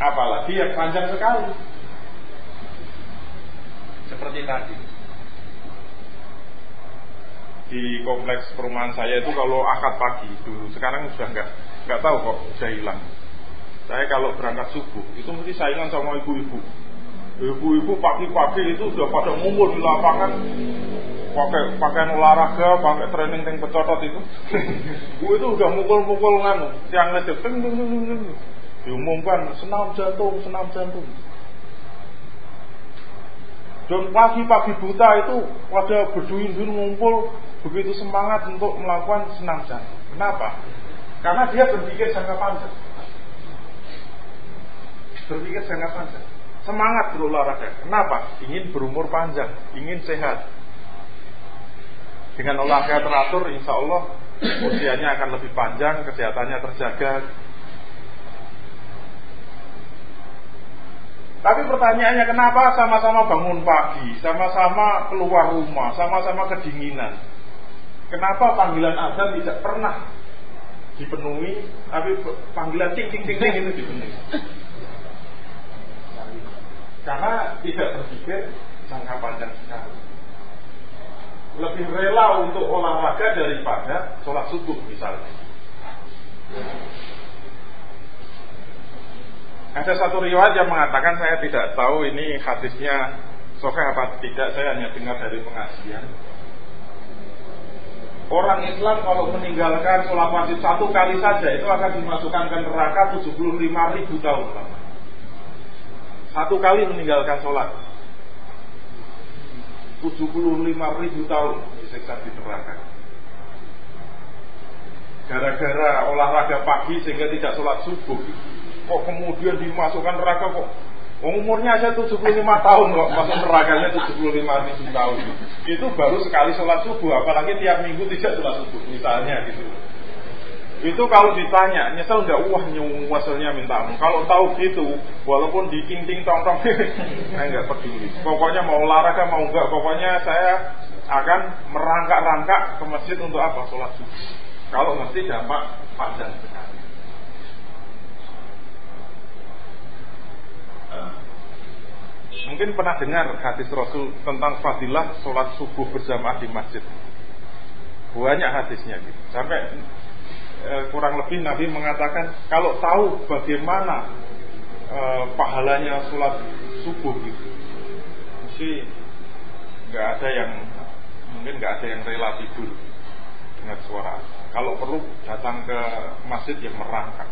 apalagi yang panjang sekali. Seperti tadi. Di kompleks perumahan saya itu kalau akad pagi dulu sekarang sudah nggak nggak tahu kok sudah hilang. Saya kalau berangkat subuh itu mesti saingan sama ibu-ibu. Ibu-ibu pagi-pagi itu sudah pada ngumpul di lapangan pakai pakaian olahraga pakai training tank pecotot itu. Gue itu udah mukul-mukul nganu teng teng diumumkan senam jantung senam jantung dan pagi-pagi buta itu ada berduin-duin ngumpul begitu semangat untuk melakukan senam jantung. Kenapa? Karena dia berpikir jangka panjang. Berpikir jangka panjang. Semangat berolahraga. Kenapa? Ingin berumur panjang, ingin sehat. Dengan olahraga teratur, insya Allah usianya akan lebih panjang, kesehatannya terjaga. Tapi pertanyaannya kenapa sama-sama bangun pagi, sama-sama keluar rumah, sama-sama kedinginan. Kenapa panggilan azan tidak pernah dipenuhi, tapi panggilan ting ting ting ting itu dipenuhi? Karena tidak berpikir jangka panjang sekali. Lebih rela untuk olahraga daripada sholat subuh misalnya. Ada satu riwayat yang mengatakan saya tidak tahu ini hadisnya sokeh apa tidak, saya hanya dengar dari pengajian Orang Islam kalau meninggalkan sholat wajib satu kali saja itu akan dimasukkan ke neraka 75 ribu tahun. Satu kali meninggalkan sholat. 75 ribu tahun disiksa di neraka. Gara-gara olahraga pagi sehingga tidak sholat subuh Kok kemudian dimasukkan neraka kok Umurnya aja 75 tahun kok masuk nerakanya 75 ribu tahun. Itu baru sekali sholat subuh, apalagi tiap minggu tidak sholat subuh, misalnya gitu. Itu kalau ditanya, nyesel nggak wah nyuwaselnya minta ampun. Kalau tahu gitu, walaupun di ting ting tong saya nggak peduli. Pokoknya mau olahraga mau enggak, pokoknya saya akan merangkak-rangkak ke masjid untuk apa? Sholat subuh. Kalau mesti dampak panjang sekali. Mungkin pernah dengar hadis Rasul tentang fadilah sholat subuh berjamaah di masjid. Banyak hadisnya gitu. Sampai e, kurang lebih Nabi mengatakan kalau tahu bagaimana e, pahalanya sholat subuh gitu, mesti nggak ada yang mungkin nggak ada yang rela tidur dengan suara. Kalau perlu datang ke masjid yang merangkak.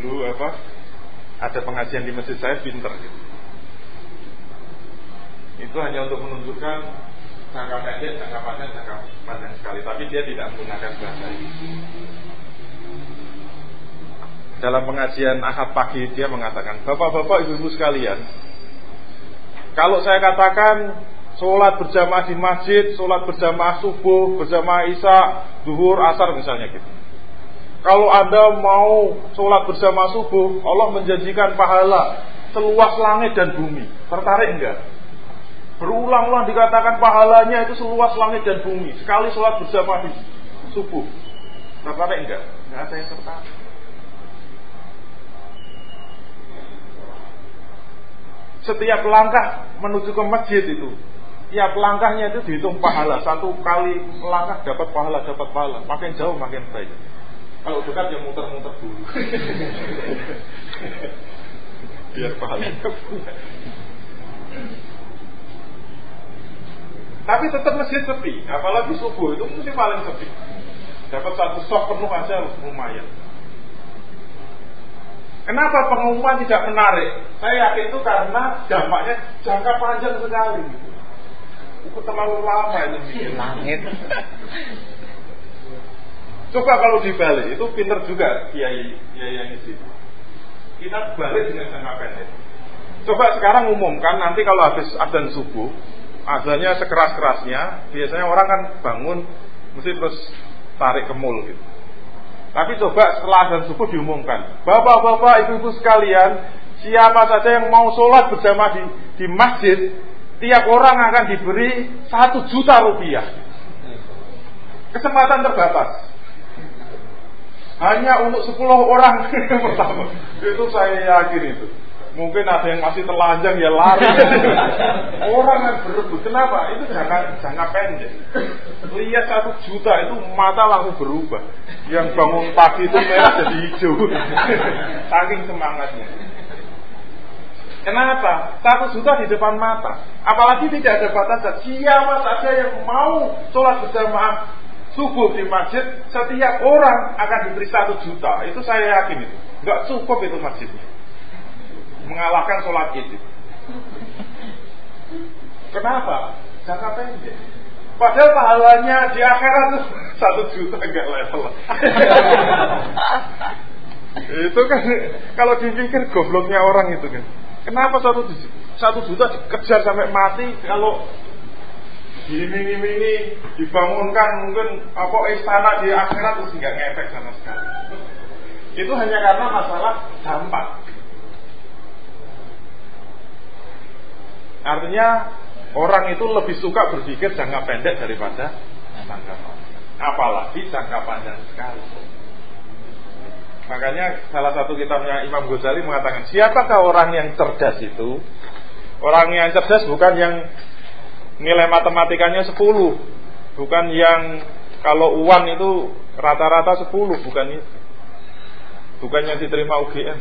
Dulu apa ada pengajian di masjid saya pinter gitu. Itu hanya untuk menunjukkan jangka pendek, jangka panjang, jangka panjang sekali. Tapi dia tidak menggunakan bahasa ini. Dalam pengajian ahad pagi dia mengatakan, Bapak-bapak, ibu-ibu sekalian, kalau saya katakan sholat berjamaah di masjid, sholat berjamaah subuh, berjamaah isya, duhur, asar misalnya gitu. Kalau Anda mau sholat bersama subuh, Allah menjanjikan pahala seluas langit dan bumi. Tertarik enggak? Berulang-ulang dikatakan pahalanya itu seluas langit dan bumi. Sekali sholat bersama di subuh. Tertarik enggak? Enggak ada yang tertarik. Setiap langkah menuju ke masjid itu Tiap langkahnya itu dihitung pahala Satu kali langkah dapat pahala, dapat pahala Makin jauh makin baik kalau dekat ya muter-muter dulu. Biar pahalanya Tapi tetap masjid sepi, apalagi subuh itu mesti paling sepi. Dapat satu sok penuh aja lumayan. Kenapa pengumuman tidak menarik? Saya yakin itu karena dampaknya jangka panjang sekali. Itu terlalu lama itu. Langit. Coba kalau dibalik, itu pinter juga kiai kiai yang isi. Kita balik dengan jangka pendek. Coba sekarang umumkan nanti kalau habis adzan subuh, adzannya sekeras-kerasnya, biasanya orang kan bangun mesti terus tarik kemul gitu. Tapi coba setelah adzan subuh diumumkan, bapak-bapak, ibu-ibu sekalian, siapa saja yang mau sholat bersama di, di masjid, tiap orang akan diberi satu juta rupiah. Kesempatan terbatas hanya untuk 10 orang yang pertama. Itu saya yakin itu. Mungkin ada yang masih telanjang ya lari. orang yang berebut. Kenapa? Itu jangka jangka pendek. Lihat satu juta itu mata langsung berubah. Yang bangun pagi itu merah jadi hijau. Saking semangatnya. Kenapa? Satu juta di depan mata. Apalagi tidak ada batasan. Siapa saja yang mau sholat berjamaah subuh di masjid, setiap orang akan diberi satu juta. Itu saya yakin itu. Nggak cukup itu masjidnya. Mengalahkan sholat itu. Kenapa? Jangka pendek. Padahal pahalanya di akhirat itu satu juta enggak level. itu kan kalau dipikir gobloknya orang itu kan. Kenapa satu satu juta dikejar sampai mati kalau diiming-imingi, dibangunkan mungkin apa istana di akhirat itu nggak ngefek sama sekali. Itu hanya karena masalah dampak. Artinya orang itu lebih suka berpikir jangka pendek daripada jangka panjang. Apalagi jangka panjang sekali. Makanya salah satu kitabnya Imam Ghazali mengatakan, siapakah orang yang cerdas itu? Orang yang cerdas bukan yang nilai matematikanya 10 bukan yang kalau uang itu rata-rata 10 bukan itu bukan yang diterima UGM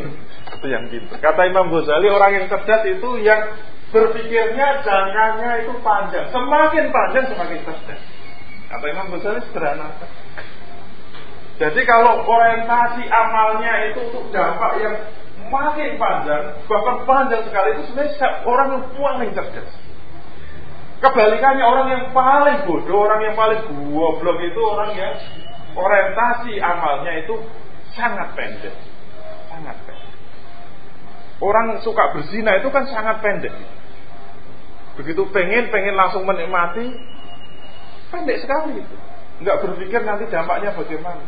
itu yang gitu kata Imam Ghazali orang yang cerdas itu yang berpikirnya jangkanya itu panjang. Semakin panjang semakin cerdas. Kata Imam Ghazali sederhana. Jadi kalau orientasi amalnya itu untuk dampak yang makin panjang bahkan panjang sekali itu sebenarnya orang yang paling cerdas Kebalikannya orang yang paling bodoh, orang yang paling goblok itu orang yang orientasi amalnya itu sangat pendek. Sangat pendek. Orang suka berzina itu kan sangat pendek. Begitu pengen, pengen langsung menikmati, pendek sekali itu. Enggak berpikir nanti dampaknya bagaimana.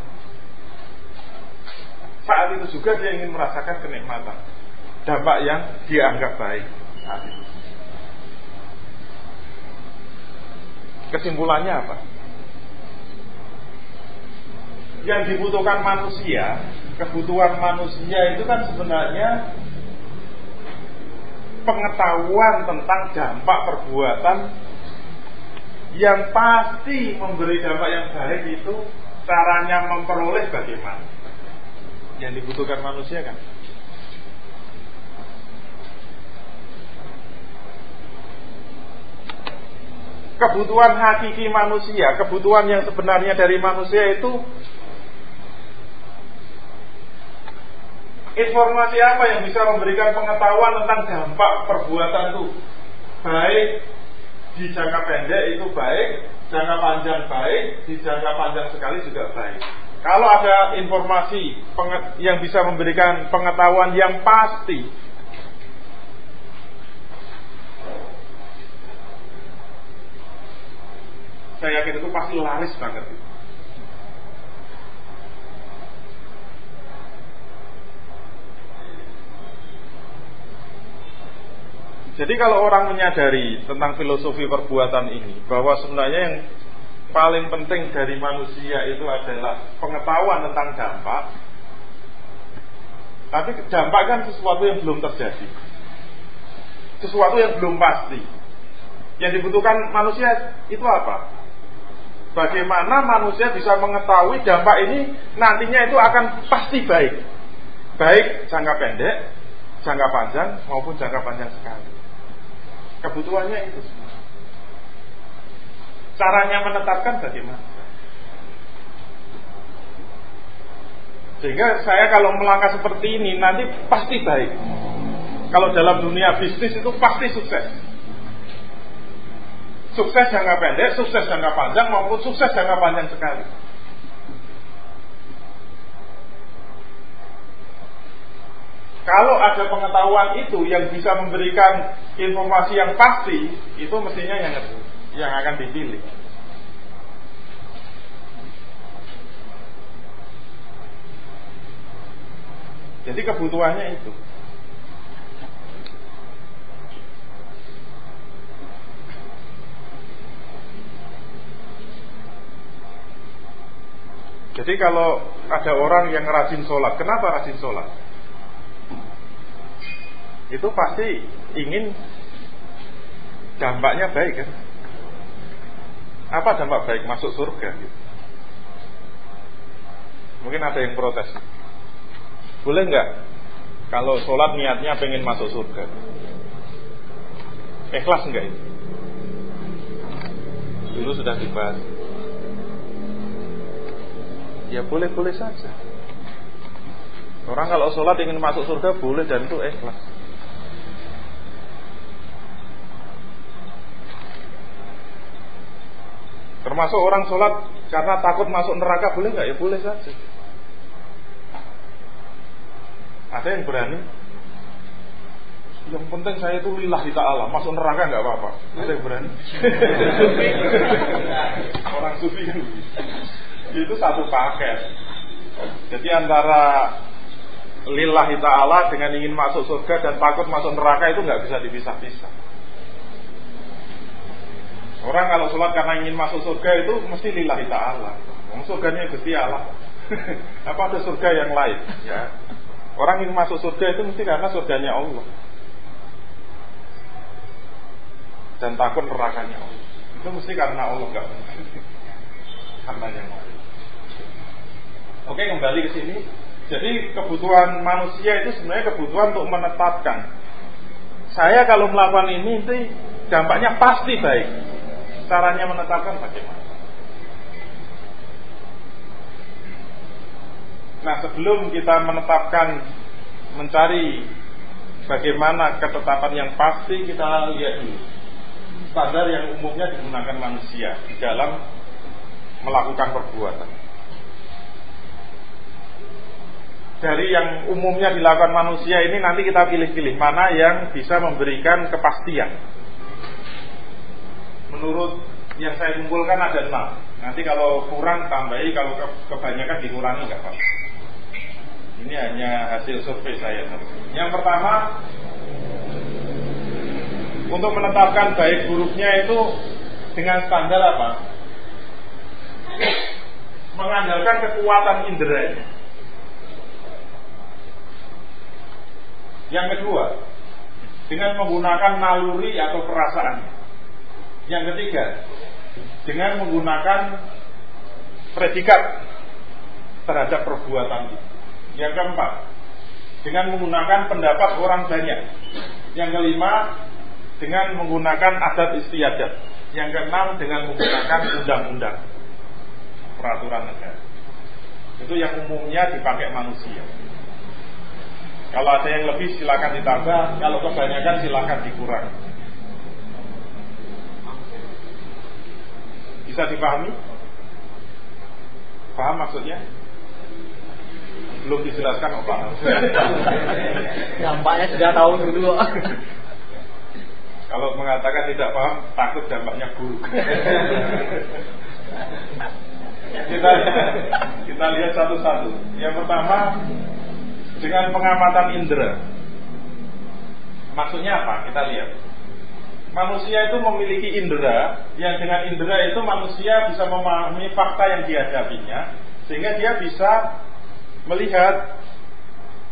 Saat itu juga dia ingin merasakan kenikmatan. Dampak yang dia anggap baik saat itu. Kesimpulannya apa? Yang dibutuhkan manusia, kebutuhan manusia itu kan sebenarnya pengetahuan tentang dampak perbuatan yang pasti memberi dampak yang baik itu caranya memperoleh bagaimana yang dibutuhkan manusia kan kebutuhan hakiki manusia, kebutuhan yang sebenarnya dari manusia itu informasi apa yang bisa memberikan pengetahuan tentang dampak perbuatan itu baik di jangka pendek itu baik, jangka panjang baik, di jangka panjang sekali juga baik. Kalau ada informasi yang bisa memberikan pengetahuan yang pasti, saya yakin itu pasti laris banget. Jadi kalau orang menyadari tentang filosofi perbuatan ini, bahwa sebenarnya yang paling penting dari manusia itu adalah pengetahuan tentang dampak, tapi dampak kan sesuatu yang belum terjadi, sesuatu yang belum pasti. Yang dibutuhkan manusia itu apa? Bagaimana manusia bisa mengetahui dampak ini nantinya itu akan pasti baik, baik jangka pendek, jangka panjang maupun jangka panjang sekali. Kebutuhannya itu semua. Caranya menetapkan bagaimana? Sehingga saya kalau melangkah seperti ini nanti pasti baik. Kalau dalam dunia bisnis itu pasti sukses. Sukses jangka pendek, sukses jangka panjang maupun sukses jangka panjang sekali. Kalau ada pengetahuan itu yang bisa memberikan informasi yang pasti, itu mestinya yang yang akan dipilih. Jadi kebutuhannya itu. Jadi kalau ada orang yang rajin sholat, kenapa rajin sholat? itu pasti ingin dampaknya baik kan? Apa dampak baik masuk surga? Gitu. Mungkin ada yang protes. Boleh nggak kalau sholat niatnya pengen masuk surga? Ikhlas enggak itu? Dulu sudah dibahas. Ya boleh-boleh saja. Orang kalau sholat ingin masuk surga boleh dan itu ikhlas. Termasuk orang sholat karena takut masuk neraka boleh nggak? Ya boleh saja. Ada yang berani? Yang penting saya itu lillahi ta'ala Masuk neraka nggak apa-apa Ada yang berani? Orang sufi kan Itu satu paket Jadi antara Lillahi ta'ala dengan ingin masuk surga Dan takut masuk neraka itu nggak bisa dipisah-pisah Orang kalau sholat karena ingin masuk surga itu mesti lillahi ta'ala. Surga surganya Gusti Allah. Apa ada surga yang lain? Ya. Orang ingin masuk surga itu mesti karena surganya Allah. Dan takut nerakanya Allah. Itu mesti karena Allah enggak karena yang lain. Oke kembali ke sini. Jadi kebutuhan manusia itu sebenarnya kebutuhan untuk menetapkan. Saya kalau melakukan ini, itu dampaknya pasti baik caranya menetapkan bagaimana? Nah sebelum kita menetapkan mencari bagaimana ketetapan yang pasti kita lihat dulu standar yang umumnya digunakan manusia di dalam melakukan perbuatan. Dari yang umumnya dilakukan manusia ini nanti kita pilih-pilih mana yang bisa memberikan kepastian menurut yang saya kumpulkan ada enam. Nanti kalau kurang tambahi, kalau kebanyakan dikurangi nggak apa-apa. Ini hanya hasil survei saya. Yang pertama, untuk menetapkan baik buruknya itu dengan standar apa? Mengandalkan kekuatan indera. Yang kedua, dengan menggunakan naluri atau perasaan. Yang ketiga, dengan menggunakan predikat terhadap perbuatan. Yang keempat, dengan menggunakan pendapat orang banyak. Yang kelima, dengan menggunakan adat istiadat. Yang keenam, dengan menggunakan undang-undang peraturan negara. Itu yang umumnya dipakai manusia. Kalau ada yang lebih silakan ditambah, kalau kebanyakan silakan dikurang. Bisa dipahami? Paham maksudnya? Belum dijelaskan apa? Dampaknya sudah tahu dulu. kalau mengatakan tidak paham, takut dampaknya buruk. kita kita lihat satu-satu. Yang pertama dengan pengamatan indera. Maksudnya apa? Kita lihat. Manusia itu memiliki indera yang dengan indera itu manusia bisa memahami fakta yang dihadapinya sehingga dia bisa melihat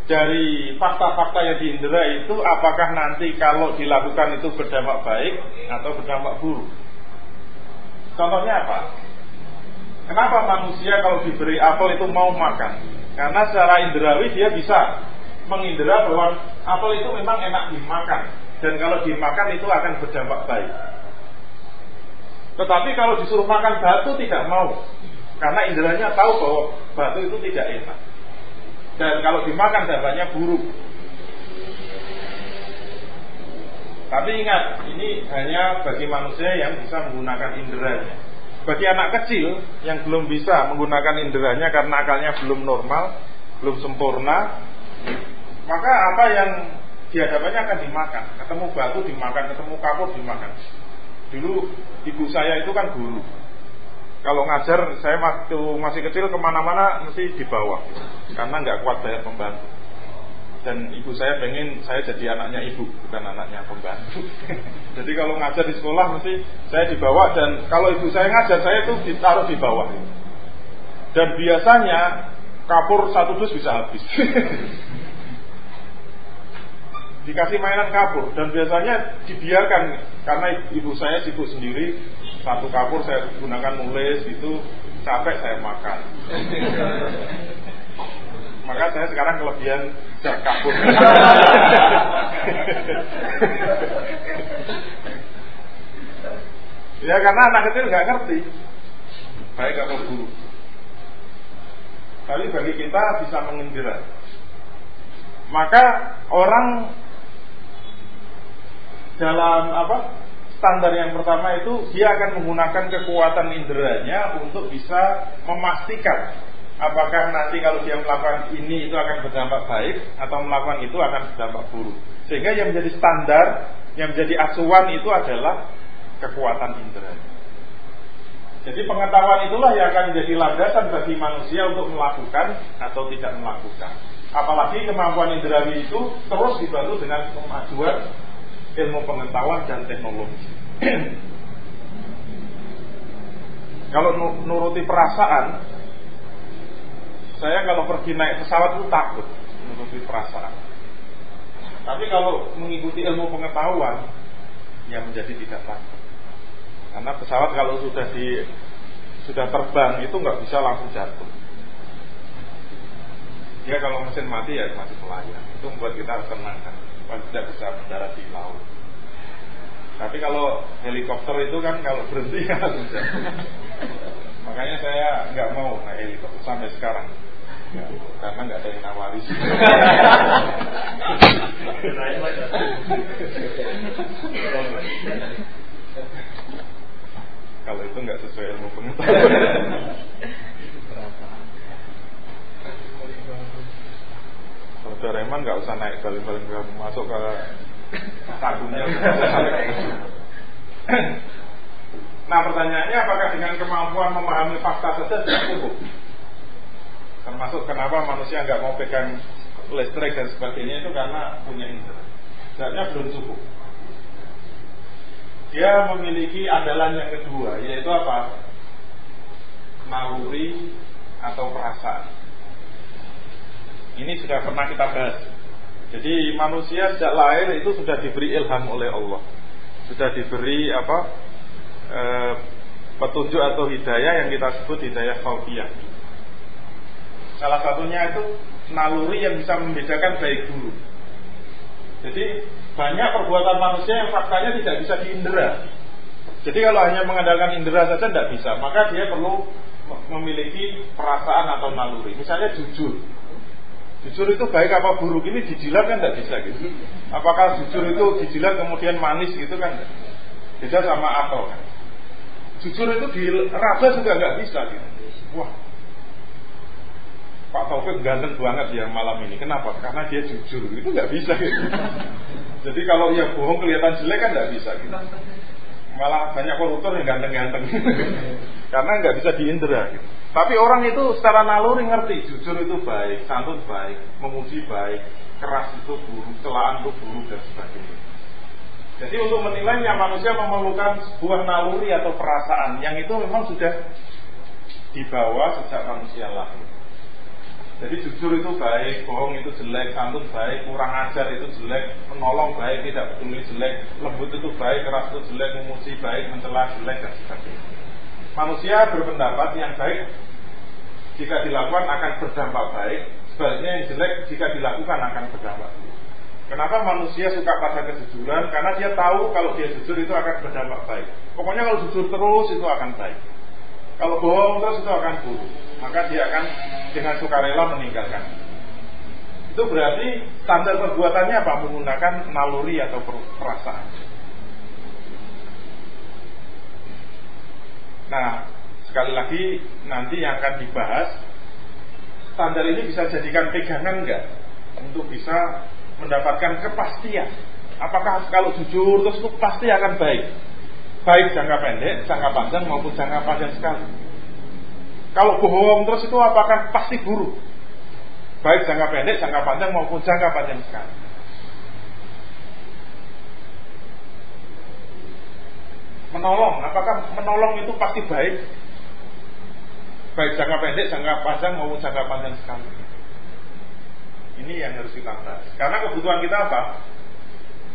dari fakta-fakta yang diindera itu apakah nanti kalau dilakukan itu berdampak baik atau berdampak buruk. Contohnya apa? Kenapa manusia kalau diberi apel itu mau makan? Karena secara indrawi dia bisa mengindera bahwa apel itu memang enak dimakan dan kalau dimakan itu akan berdampak baik. Tetapi kalau disuruh makan batu tidak mau karena inderanya tahu bahwa batu itu tidak enak. Dan kalau dimakan dampaknya buruk. Tapi ingat, ini hanya bagi manusia yang bisa menggunakan inderanya. Bagi anak kecil yang belum bisa menggunakan inderanya karena akalnya belum normal, belum sempurna, maka apa yang dihadapannya akan dimakan. Ketemu batu dimakan, ketemu kapur dimakan. Dulu ibu saya itu kan guru. Kalau ngajar saya waktu masih kecil ke mana-mana mesti dibawa karena nggak kuat bayar pembantu. Dan ibu saya pengen saya jadi anaknya ibu bukan anaknya pembantu. jadi kalau ngajar di sekolah mesti saya dibawa dan kalau ibu saya ngajar saya itu ditaruh di bawah. Dan biasanya kapur satu dus bisa habis. dikasih mainan kapur dan biasanya dibiarkan karena ibu saya sibuk sendiri satu kapur saya gunakan nulis itu capek saya makan maka saya sekarang kelebihan jak kapur ya karena anak kecil nggak ngerti. Baik atau buruk? Tapi bagi kita bisa mengindirah maka orang dalam apa standar yang pertama itu dia akan menggunakan kekuatan inderanya untuk bisa memastikan apakah nanti kalau dia melakukan ini itu akan berdampak baik atau melakukan itu akan berdampak buruk. Sehingga yang menjadi standar, yang menjadi acuan itu adalah kekuatan indera. Jadi pengetahuan itulah yang akan menjadi landasan bagi manusia untuk melakukan atau tidak melakukan. Apalagi kemampuan indrawi itu terus dibantu dengan kemajuan ilmu pengetahuan dan teknologi. kalau nuruti perasaan, saya kalau pergi naik pesawat itu takut nuruti perasaan. Tapi kalau mengikuti ilmu pengetahuan, ya menjadi tidak takut. Karena pesawat kalau sudah di sudah terbang itu nggak bisa langsung jatuh. Ya kalau mesin mati ya masih melayang. Itu membuat kita tenang kan tidak bisa mendarat di laut. Tapi kalau helikopter itu kan kalau berhenti ya bisa. Makanya saya nggak mau naik helikopter sampai sekarang. Ya, karena nggak ada yang nawari. kalau itu nggak sesuai ilmu pengetahuan. Saudara Eman nggak usah naik baling-baling masuk ke tabungnya. Nah pertanyaannya apakah dengan kemampuan memahami fakta saja sudah cukup? Termasuk kenapa manusia nggak mau pegang listrik dan sebagainya itu karena punya internet. Sebenarnya belum cukup. Dia memiliki andalan yang kedua, yaitu apa? Naluri atau perasaan. Ini sudah pernah kita bahas. Jadi manusia sejak lahir itu sudah diberi ilham oleh Allah. Sudah diberi apa? E, petunjuk atau hidayah yang kita sebut hidayah khalqiyah. Salah satunya itu naluri yang bisa membedakan baik buruk. Jadi banyak perbuatan manusia yang faktanya tidak bisa diindera. Jadi kalau hanya mengandalkan indera saja tidak bisa, maka dia perlu memiliki perasaan atau naluri. Misalnya jujur. Jujur itu baik apa buruk ini dijilat kan tidak bisa gitu. Apakah jujur itu dijilat kemudian manis gitu kan? Beda sama atau kan. Jujur itu diraba juga nggak bisa gitu. Wah, Pak Taufik ganteng banget ya malam ini. Kenapa? Karena dia jujur. Itu nggak bisa gitu. Jadi kalau yang bohong kelihatan jelek kan nggak bisa gitu. Malah banyak koruptor yang ganteng-ganteng. Karena nggak bisa diindra gitu. Tapi orang itu secara naluri ngerti jujur itu baik, santun baik, memuji baik, keras itu buruk, celaan itu buruk dan sebagainya. Jadi untuk menilainya manusia memerlukan sebuah naluri atau perasaan yang itu memang sudah dibawa sejak manusia lahir. Jadi jujur itu baik, bohong itu jelek, santun baik, kurang ajar itu jelek, menolong baik, tidak peduli jelek, lembut itu baik, keras itu jelek, memuji baik, mencela jelek dan sebagainya. Manusia berpendapat yang baik jika dilakukan akan berdampak baik, sebaliknya yang jelek jika dilakukan akan berdampak buruk. Kenapa manusia suka pada kejujuran? Karena dia tahu kalau dia jujur itu akan berdampak baik. Pokoknya kalau jujur terus itu akan baik. Kalau bohong terus itu akan buruk. Maka dia akan dengan sukarela meninggalkan. Itu berarti standar perbuatannya apa? Menggunakan naluri atau perasaan. Nah, sekali lagi nanti yang akan dibahas standar ini bisa jadikan pegangan enggak untuk bisa mendapatkan kepastian. Apakah kalau jujur terus itu pasti akan baik. Baik jangka pendek, jangka panjang maupun jangka panjang sekali. Kalau bohong terus itu apakah pasti buruk. Baik jangka pendek, jangka panjang maupun jangka panjang sekali. Menolong, apakah menolong itu pasti baik? Baik jangka pendek, jangka panjang maupun jangka panjang sekali. Ini yang harus kita bahas. Karena kebutuhan kita apa?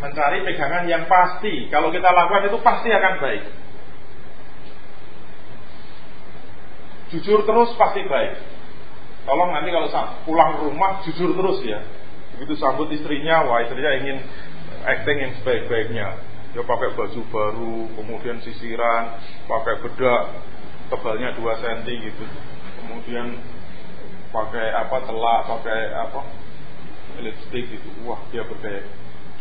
Mencari pegangan yang pasti. Kalau kita lakukan itu pasti akan baik. Jujur terus pasti baik. Tolong nanti kalau pulang rumah jujur terus ya. Begitu sambut istrinya, wah istrinya ingin acting yang sebaik-baiknya. Ya pakai baju baru, kemudian sisiran, pakai bedak, tebalnya 2 cm gitu. Kemudian pakai apa telak, pakai apa lipstick gitu wah dia bergaya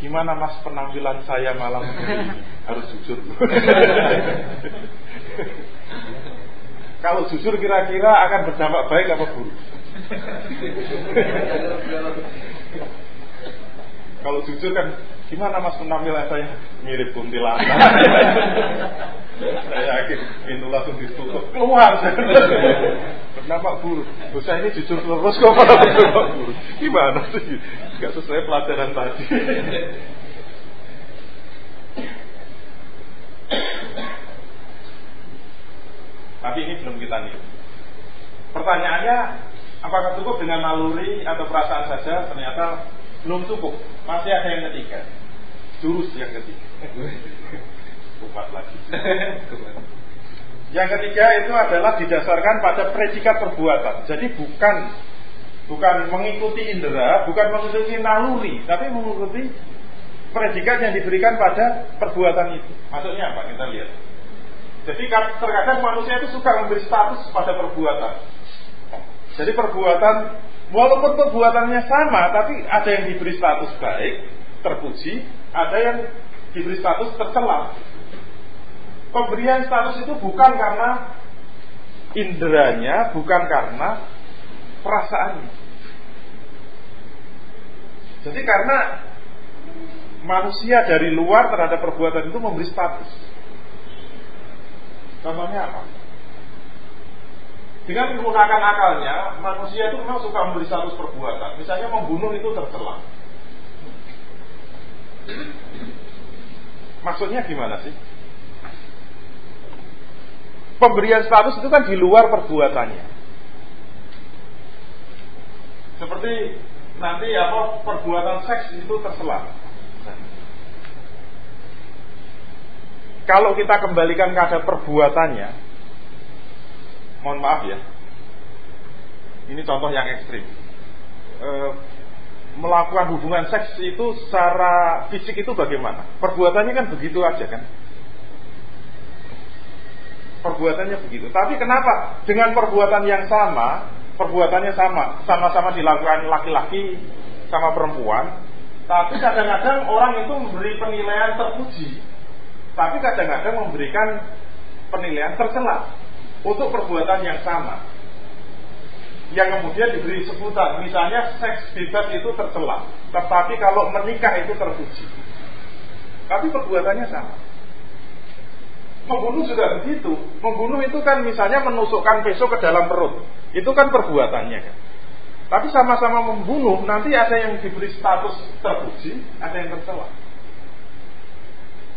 gimana mas penampilan saya malam ini? Harus jujur. Kalau jujur kira-kira akan berdampak baik apa buruk? Kalau jujur kan gimana mas penampilan saya? Mirip kuntilanak saya yakin pintu langsung ditutup keluar Kenapa buruk? Bocah ini jujur terus kok berdampak buruk. Gimana sih? Gak sesuai pelajaran tadi. Tapi ini belum kita nih. Pertanyaannya, apakah cukup dengan naluri atau perasaan saja? Ternyata belum cukup. Masih ada yang ketiga. Jurus yang ketiga. Empat lagi. Yang ketiga itu adalah didasarkan pada predikat perbuatan. Jadi bukan bukan mengikuti indera, bukan mengikuti naluri, tapi mengikuti predikat yang diberikan pada perbuatan itu. Maksudnya apa? Kita lihat. Jadi terkadang manusia itu suka memberi status pada perbuatan. Jadi perbuatan, walaupun perbuatannya sama, tapi ada yang diberi status baik, terpuji, ada yang diberi status tercela. Pemberian status itu bukan karena inderanya, bukan karena perasaannya. Jadi karena manusia dari luar terhadap perbuatan itu memberi status. Contohnya apa? Dengan menggunakan akalnya, manusia itu memang suka memberi status perbuatan. Misalnya membunuh itu tercela. Maksudnya gimana sih? Pemberian status itu kan di luar perbuatannya. Seperti nanti apa perbuatan seks itu terselang. Kalau kita kembalikan kepada perbuatannya, mohon maaf ya, ini contoh yang ekstrim. E, melakukan hubungan seks itu secara fisik itu bagaimana? Perbuatannya kan begitu aja kan? Perbuatannya begitu. Tapi kenapa dengan perbuatan yang sama, perbuatannya sama, sama-sama dilakukan laki-laki sama perempuan, tapi kadang-kadang orang itu memberi penilaian terpuji, tapi kadang-kadang memberikan penilaian tercela untuk perbuatan yang sama. Yang kemudian diberi sebutan, misalnya seks bebas itu tercela, tetapi kalau menikah itu terpuji. Tapi perbuatannya sama. Membunuh juga begitu. Membunuh itu kan misalnya menusukkan pisau ke dalam perut. Itu kan perbuatannya kan. Tapi sama-sama membunuh, nanti ada yang diberi status terpuji, ada yang tercela.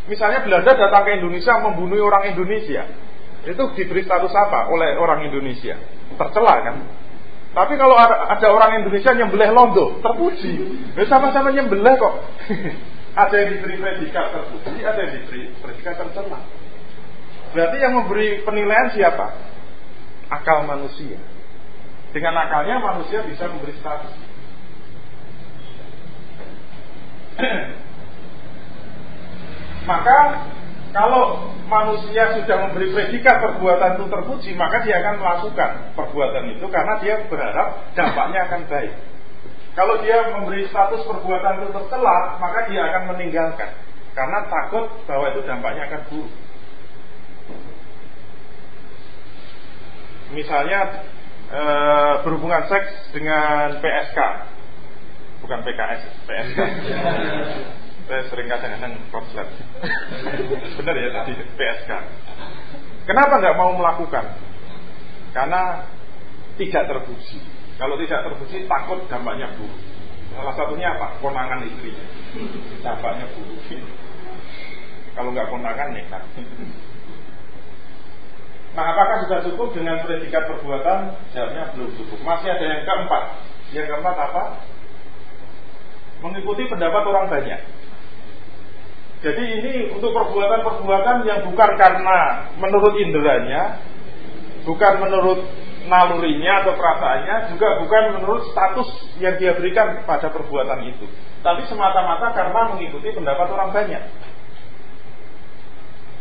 Misalnya Belanda datang ke Indonesia membunuh orang Indonesia. Itu diberi status apa oleh orang Indonesia? Tercela kan? Tapi kalau ada orang Indonesia nyembelih londo, terpuji. Ya sama-sama nyembelih kok. ada yang diberi predikat terpuji, ada yang diberi predikat tercela. Berarti yang memberi penilaian siapa? Akal manusia. Dengan akalnya manusia bisa memberi status. maka kalau manusia sudah memberi predikat perbuatan itu terpuji, maka dia akan melakukan perbuatan itu karena dia berharap dampaknya akan baik. Kalau dia memberi status perbuatan itu tercela, maka dia akan meninggalkan karena takut bahwa itu dampaknya akan buruk. Misalnya e, berhubungan seks dengan PSK, bukan PKS, PSK. Saya sering kadang-kadang konslet. Benar ya tadi PSK. Kenapa nggak mau melakukan? Karena tidak terpuji. Kalau tidak terpuji takut dampaknya buruk. Salah satunya apa? Konangan istri. Dampaknya buruk. Kalau nggak konangan nekat. Nah, apakah sudah cukup dengan predikat perbuatan? Jawabnya belum cukup. Masih ada yang keempat. Yang keempat apa? Mengikuti pendapat orang banyak. Jadi ini untuk perbuatan-perbuatan yang bukan karena menurut inderanya, bukan menurut nalurinya atau perasaannya, juga bukan menurut status yang dia berikan pada perbuatan itu. Tapi semata-mata karena mengikuti pendapat orang banyak.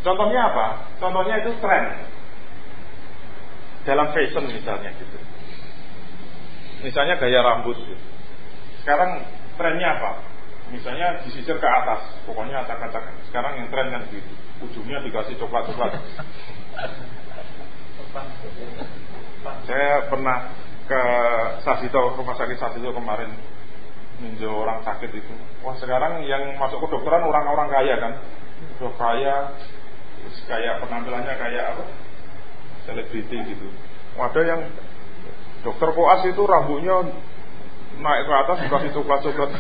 Contohnya apa? Contohnya itu tren dalam fashion misalnya gitu. Misalnya gaya rambut gitu. Sekarang trennya apa? Misalnya disisir ke atas, pokoknya acak-acak. Sekarang yang tren kan gitu. Ujungnya dikasih coklat-coklat. Saya pernah ke Sasito, rumah sakit Sasito kemarin ninjau orang sakit itu. Wah sekarang yang masuk ke dokteran orang-orang kaya kan, udah kaya, kayak penampilannya kayak apa? Selebriti gitu. Ada yang dokter koas itu rambutnya naik ke atas dikasih coklat-coklat.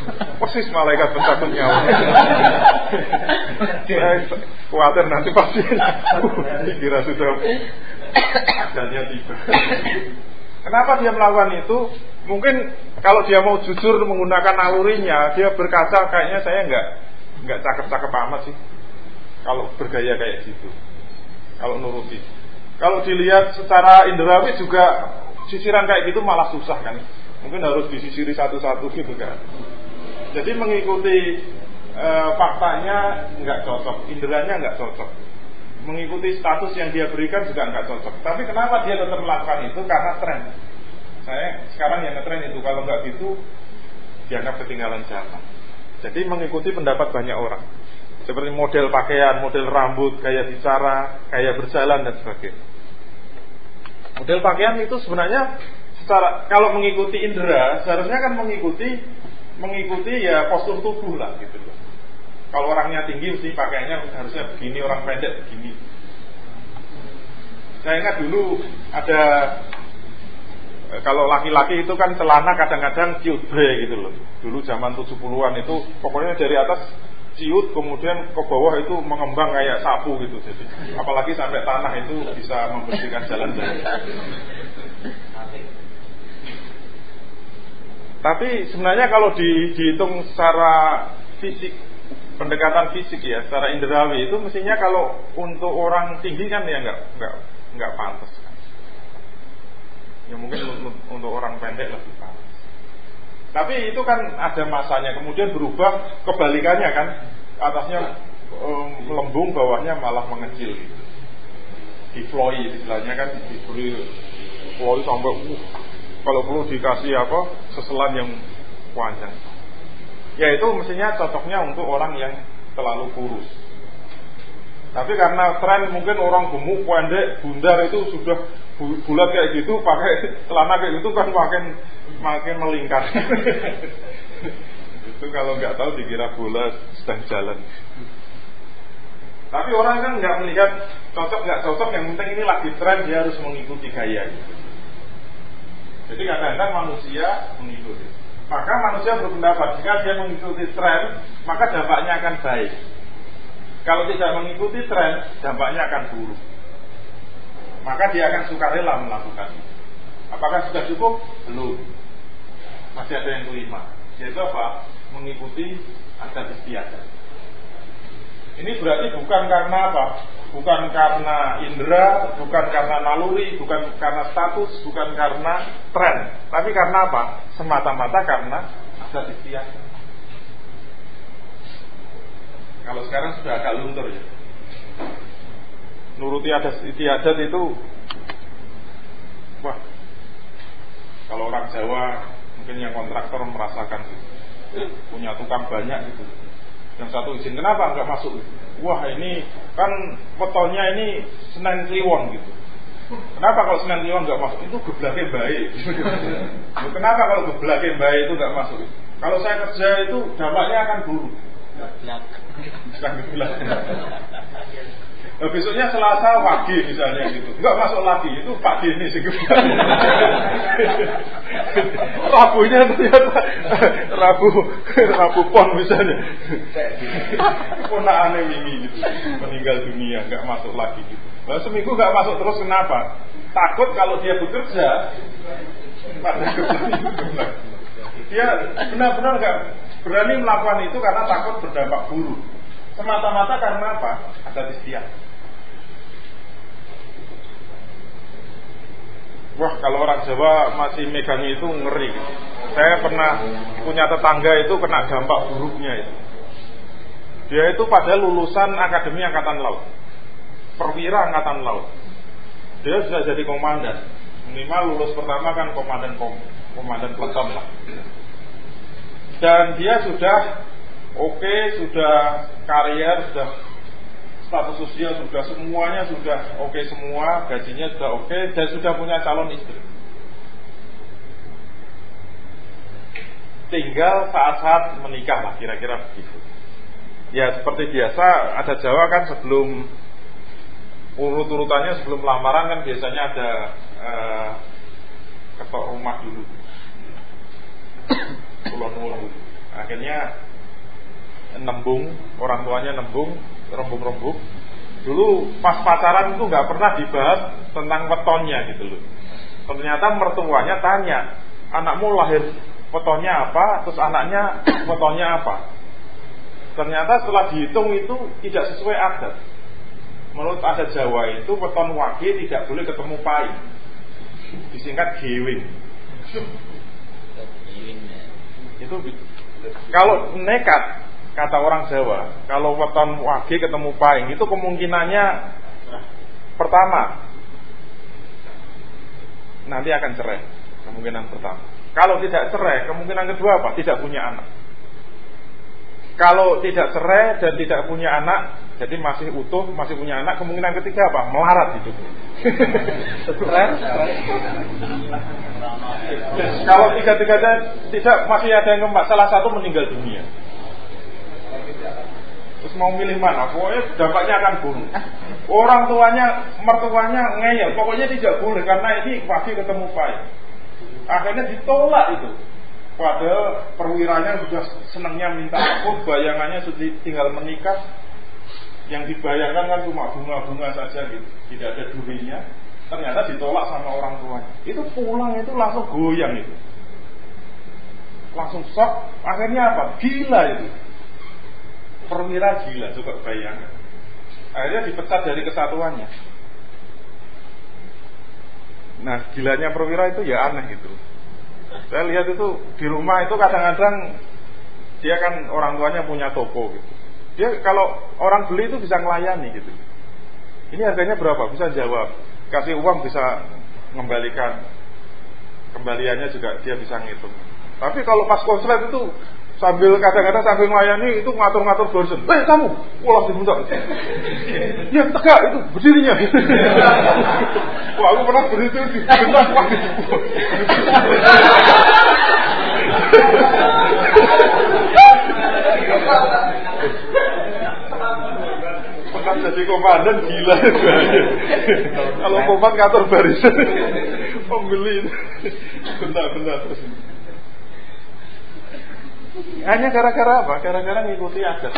Persis malaikat pencabut nyawa. Khawatir nanti pasien dikira sudah ajalnya tiba. Kenapa dia melakukan itu? Mungkin kalau dia mau jujur menggunakan nalurinya dia berkaca kayaknya saya nggak nggak cakep-cakep amat sih. Kalau bergaya kayak gitu. Kalau nuruti kalau dilihat secara indrawi juga sisiran kayak gitu malah susah kan. Mungkin harus disisiri satu-satu gitu kan. Jadi mengikuti e, faktanya nggak cocok, inderanya nggak cocok. Mengikuti status yang dia berikan juga nggak cocok. Tapi kenapa dia tetap melakukan itu? Karena tren. Saya sekarang yang ngetren itu kalau nggak gitu dianggap ketinggalan zaman. Jadi mengikuti pendapat banyak orang. Seperti model pakaian, model rambut, gaya bicara, gaya berjalan dan sebagainya. Model pakaian itu sebenarnya secara kalau mengikuti indera seharusnya kan mengikuti mengikuti ya postur tubuh lah gitu loh. Kalau orangnya tinggi mesti pakaiannya harusnya begini, orang pendek begini. Saya ingat dulu ada kalau laki-laki itu kan celana kadang-kadang ciut bre gitu loh. Dulu zaman 70-an itu pokoknya dari atas ciut kemudian ke bawah itu mengembang kayak sapu gitu jadi apalagi sampai tanah itu bisa membersihkan jalan-jalan. Tapi sebenarnya kalau di, dihitung secara fisik pendekatan fisik ya secara indrawi itu mestinya kalau untuk orang tinggi kan ya nggak nggak nggak pantas kan. Ya mungkin untuk, untuk orang pendek lebih pantas tapi itu kan ada masanya, kemudian berubah kebalikannya kan, atasnya um, melembung, bawahnya malah mengecil gitu. Difloi istilahnya kan, diberi floi sampai uh, kalau perlu dikasih apa seselan yang panjang. Ya itu mestinya cocoknya untuk orang yang terlalu kurus. Tapi karena tren mungkin orang gemuk, pendek, bundar itu sudah bulat kayak gitu, pakai celana kayak gitu kan makin makin melingkar. itu kalau nggak tahu dikira bola sedang jalan. Tapi orang kan nggak melihat cocok nggak cocok, yang penting ini lagi tren dia harus mengikuti gaya. Jadi kadang-kadang manusia mengikuti. Maka manusia berpendapat jika dia mengikuti tren, maka dampaknya akan baik. Kalau tidak mengikuti tren, dampaknya akan buruk. Maka dia akan sukarela melakukan Apakah sudah cukup? Belum. Masih ada yang kelima. Yaitu apa? Mengikuti adat istiadat. Ini berarti bukan karena apa? Bukan karena indera, bukan karena naluri, bukan karena status, bukan karena tren. Tapi karena apa? Semata-mata karena adat istiadat. Kalau sekarang sudah agak luntur ya. Nuruti adat istiadat itu wah kalau orang Jawa mungkin yang kontraktor merasakan sih. punya tukang banyak gitu yang satu izin kenapa nggak masuk wah ini kan fotonya ini Senen Kliwon gitu Kenapa kalau Senen Kliwon nggak masuk? Itu geblaknya baik. Kenapa kalau geblaknya baik itu nggak masuk? Kalau saya kerja itu dampaknya akan buruk. Nah, besoknya Selasa pagi misalnya gitu, nggak masuk lagi itu Pak Dini sih. Rabunya ternyata Rabu Rabu Pon misalnya. aneh ini gitu, meninggal dunia, nggak masuk lagi gitu. Nah, seminggu nggak masuk terus kenapa? Takut kalau dia bekerja dia benar-benar nggak berani melakukan itu karena takut berdampak buruk. Semata-mata karena apa? Ada istiak. Wah kalau orang Jawa masih megang itu ngeri. Saya pernah punya tetangga itu kena dampak buruknya itu. Dia itu pada lulusan Akademi Angkatan Laut, perwira Angkatan Laut. Dia sudah jadi komandan. Minimal lulus pertama kan komandan kom, komandan peleton lah. Dan dia sudah oke, okay, sudah karier, sudah status sosial sudah semuanya sudah oke okay semua, gajinya sudah oke okay, dan sudah punya calon istri. Tinggal saat-saat menikah lah kira-kira begitu. Ya seperti biasa ada Jawa kan sebelum urut-urutannya sebelum lamaran kan biasanya ada uh, ketok rumah dulu. Pulau Akhirnya nembung, orang tuanya nembung, rembuk-rembuk. Dulu pas pacaran itu nggak pernah dibahas tentang wetonnya gitu loh. Ternyata mertuanya tanya, anakmu lahir wetonnya apa, terus anaknya wetonnya apa. Ternyata setelah dihitung itu tidak sesuai adat. Menurut adat Jawa itu weton wage tidak boleh ketemu pai. Disingkat gewing. Itu kalau nekat kata orang Jawa, kalau weton wage ketemu paing itu kemungkinannya pertama nanti akan cerai. Kemungkinan pertama. Kalau tidak cerai, kemungkinan kedua apa? Tidak punya anak. Kalau tidak cerai dan tidak punya anak, jadi masih utuh, masih punya anak, kemungkinan ketiga apa? Melarat hidup. Kalau tiga-tiganya tidak masih ada yang keempat, salah satu meninggal dunia. Terus mau milih mana? Pokoknya dampaknya akan buruk. Orang tuanya, mertuanya ngeyel. Pokoknya tidak boleh karena ini pasti ketemu pahit. Akhirnya ditolak itu. Padahal perwiranya sudah senangnya minta ampun, bayangannya sudah tinggal menikah. Yang dibayangkan kan cuma bunga-bunga saja gitu, tidak ada durinya. Ternyata ditolak sama orang tuanya. Itu pulang itu langsung goyang itu. Langsung shock. Akhirnya apa? Gila itu perwira gila coba bayangkan. Akhirnya dipecat dari kesatuannya. Nah gilanya perwira itu ya aneh gitu. Saya lihat itu di rumah itu kadang-kadang dia kan orang tuanya punya toko gitu. Dia kalau orang beli itu bisa melayani gitu. Ini harganya berapa? Bisa jawab. Kasih uang bisa mengembalikan kembaliannya juga dia bisa ngitung. Tapi kalau pas konslet itu sambil kadang-kadang sambil melayani itu ngatur-ngatur barisan. Eh kamu, ulang dibentak. ya tegak itu berdirinya. Wah aku pernah berdiri itu dibentak. Pernah jadi komandan gila Kalau komandan ngatur barisan Pembeli Bentar-bentar terus hanya gara-gara apa? Gara-gara mengikuti adat.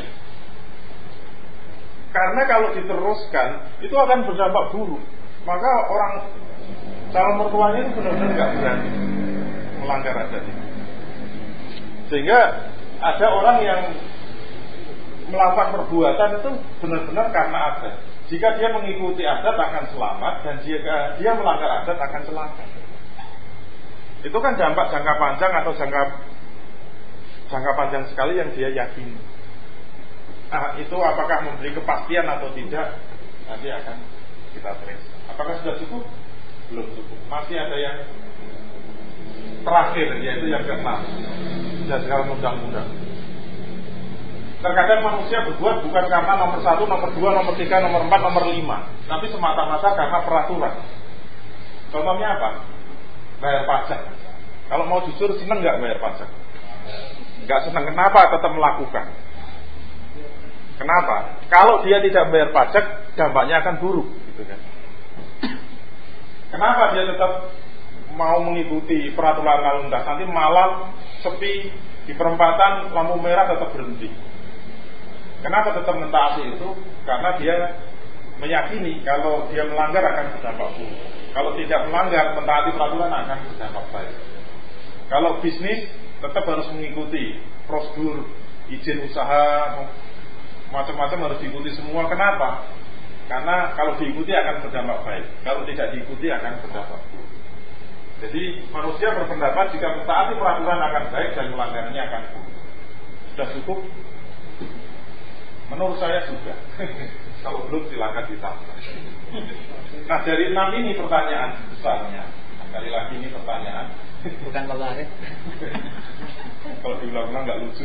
Karena kalau diteruskan itu akan berdampak buruk. Maka orang calon mertuanya itu benar-benar nggak berani melanggar adat. Sehingga ada orang yang melakukan perbuatan itu benar-benar karena adat. Jika dia mengikuti adat akan selamat dan jika dia melanggar adat akan celaka. Itu kan dampak jangka panjang atau jangka jangka panjang sekali yang dia yakini. Nah, itu apakah memberi kepastian atau tidak nanti akan kita tes. Apakah sudah cukup? Belum cukup. Masih ada yang terakhir yaitu yang keenam. Sekarang undang-undang. Terkadang manusia berbuat bukan karena nomor satu, nomor dua, nomor tiga, nomor empat, nomor lima, tapi semata-mata karena peraturan. Contohnya apa? Bayar pajak. Kalau mau jujur seneng nggak bayar pajak? Nggak senang. Kenapa tetap melakukan? Kenapa? Kalau dia tidak bayar pajak dampaknya akan buruk gitu kan. Kenapa dia tetap mau mengikuti peraturan lalu lintas? Nanti malam sepi di perempatan lampu merah tetap berhenti. Kenapa tetap mentaati itu? Karena dia meyakini kalau dia melanggar akan berdampak buruk. Kalau tidak melanggar mentaati peraturan akan berdampak baik. Kalau bisnis tetap harus mengikuti prosedur izin usaha macam-macam harus diikuti semua. Kenapa? Karena kalau diikuti akan berdampak baik, kalau tidak diikuti akan berdampak buruk. Jadi manusia berpendapat jika mentaati peraturan akan baik dan melanggarnya akan buruk. Sudah cukup? Menurut saya sudah. kalau belum silakan ditambah. Nah dari enam ini pertanyaan besarnya. Sekali lagi ini pertanyaan Bukan Laris. Kalau diulang-ulang nggak lucu.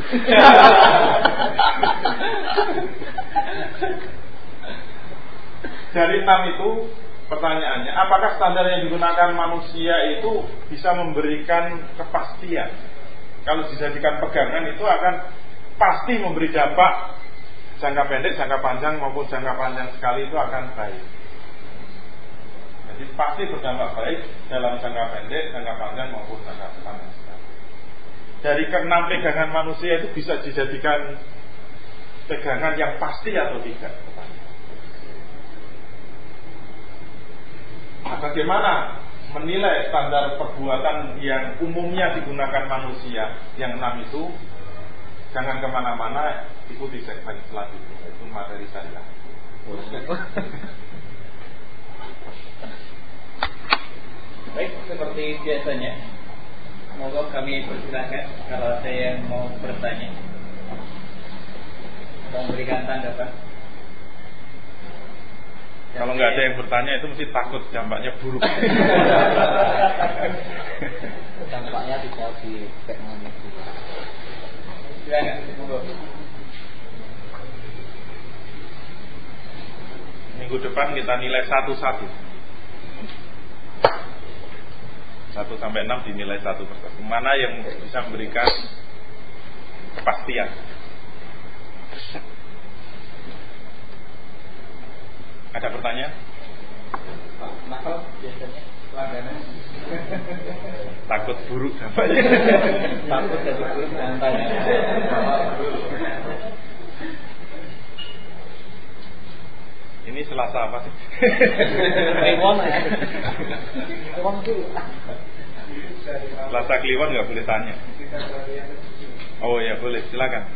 Dari enam itu pertanyaannya, apakah standar yang digunakan manusia itu bisa memberikan kepastian? Kalau dijadikan pegangan itu akan pasti memberi dampak jangka pendek, jangka panjang maupun jangka panjang sekali itu akan baik. Jadi pasti berdampak baik dalam jangka pendek, jangka panjang maupun jangka panjang Dari keenam pegangan manusia itu bisa dijadikan pegangan yang pasti atau tidak? Nah, bagaimana menilai standar perbuatan yang umumnya digunakan manusia yang enam itu? Jangan ke mana-mana, ikuti segmen selanjutnya itu materi saya. Baik, seperti biasanya Semoga kami persilahkan Kalau saya mau bertanya Mau memberikan tanggapan kalau nggak ada yang bertanya itu mesti takut dampaknya buruk. dampaknya bisa di teknologi. Minggu depan kita nilai satu-satu. 1 sampai 6 dinilai satu persatu. Mana yang bisa memberikan kepastian? Ada pertanyaan? Takut buruk. Takut jadi buruk. Ini selasa apa sih? Kliwon ya. Kliwon Selasa Kliwon nggak boleh tanya. Oh ya boleh, silakan.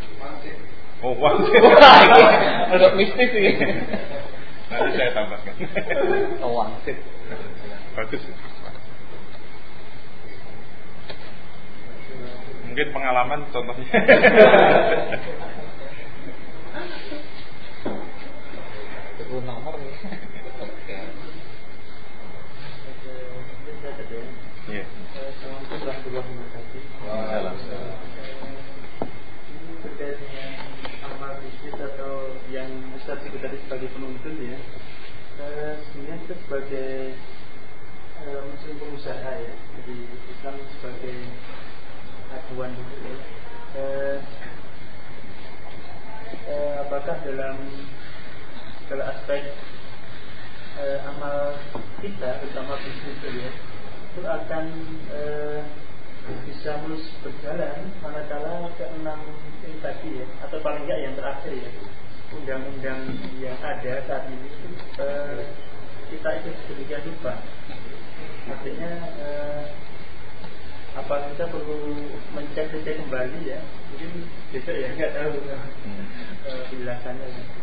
Oh wangsit. Untuk mistis sih. Nanti saya tambahkan. Oh wangsit. Bagus. Mungkin pengalaman contohnya. 20 nomor ya. Oke. Ya. Bisnis atau yang Ustaz tadi sebagai penuntun ya. Sebenarnya kita sebagai muslim pengusaha ya. Jadi Islam sebagai acuan gitu ya. Eh, eh, apakah dalam segala aspek eh, amal kita terutama bisnis itu ya itu akan eh, bisa mulus berjalan manakala keenam ini tadi ya atau paling enggak yang terakhir ya undang-undang yang ada saat ini eh, kita itu sedemikian lupa artinya eh, apa kita perlu mencek cek kembali ya mungkin besok ya nggak tahu hmm. penjelasannya ya.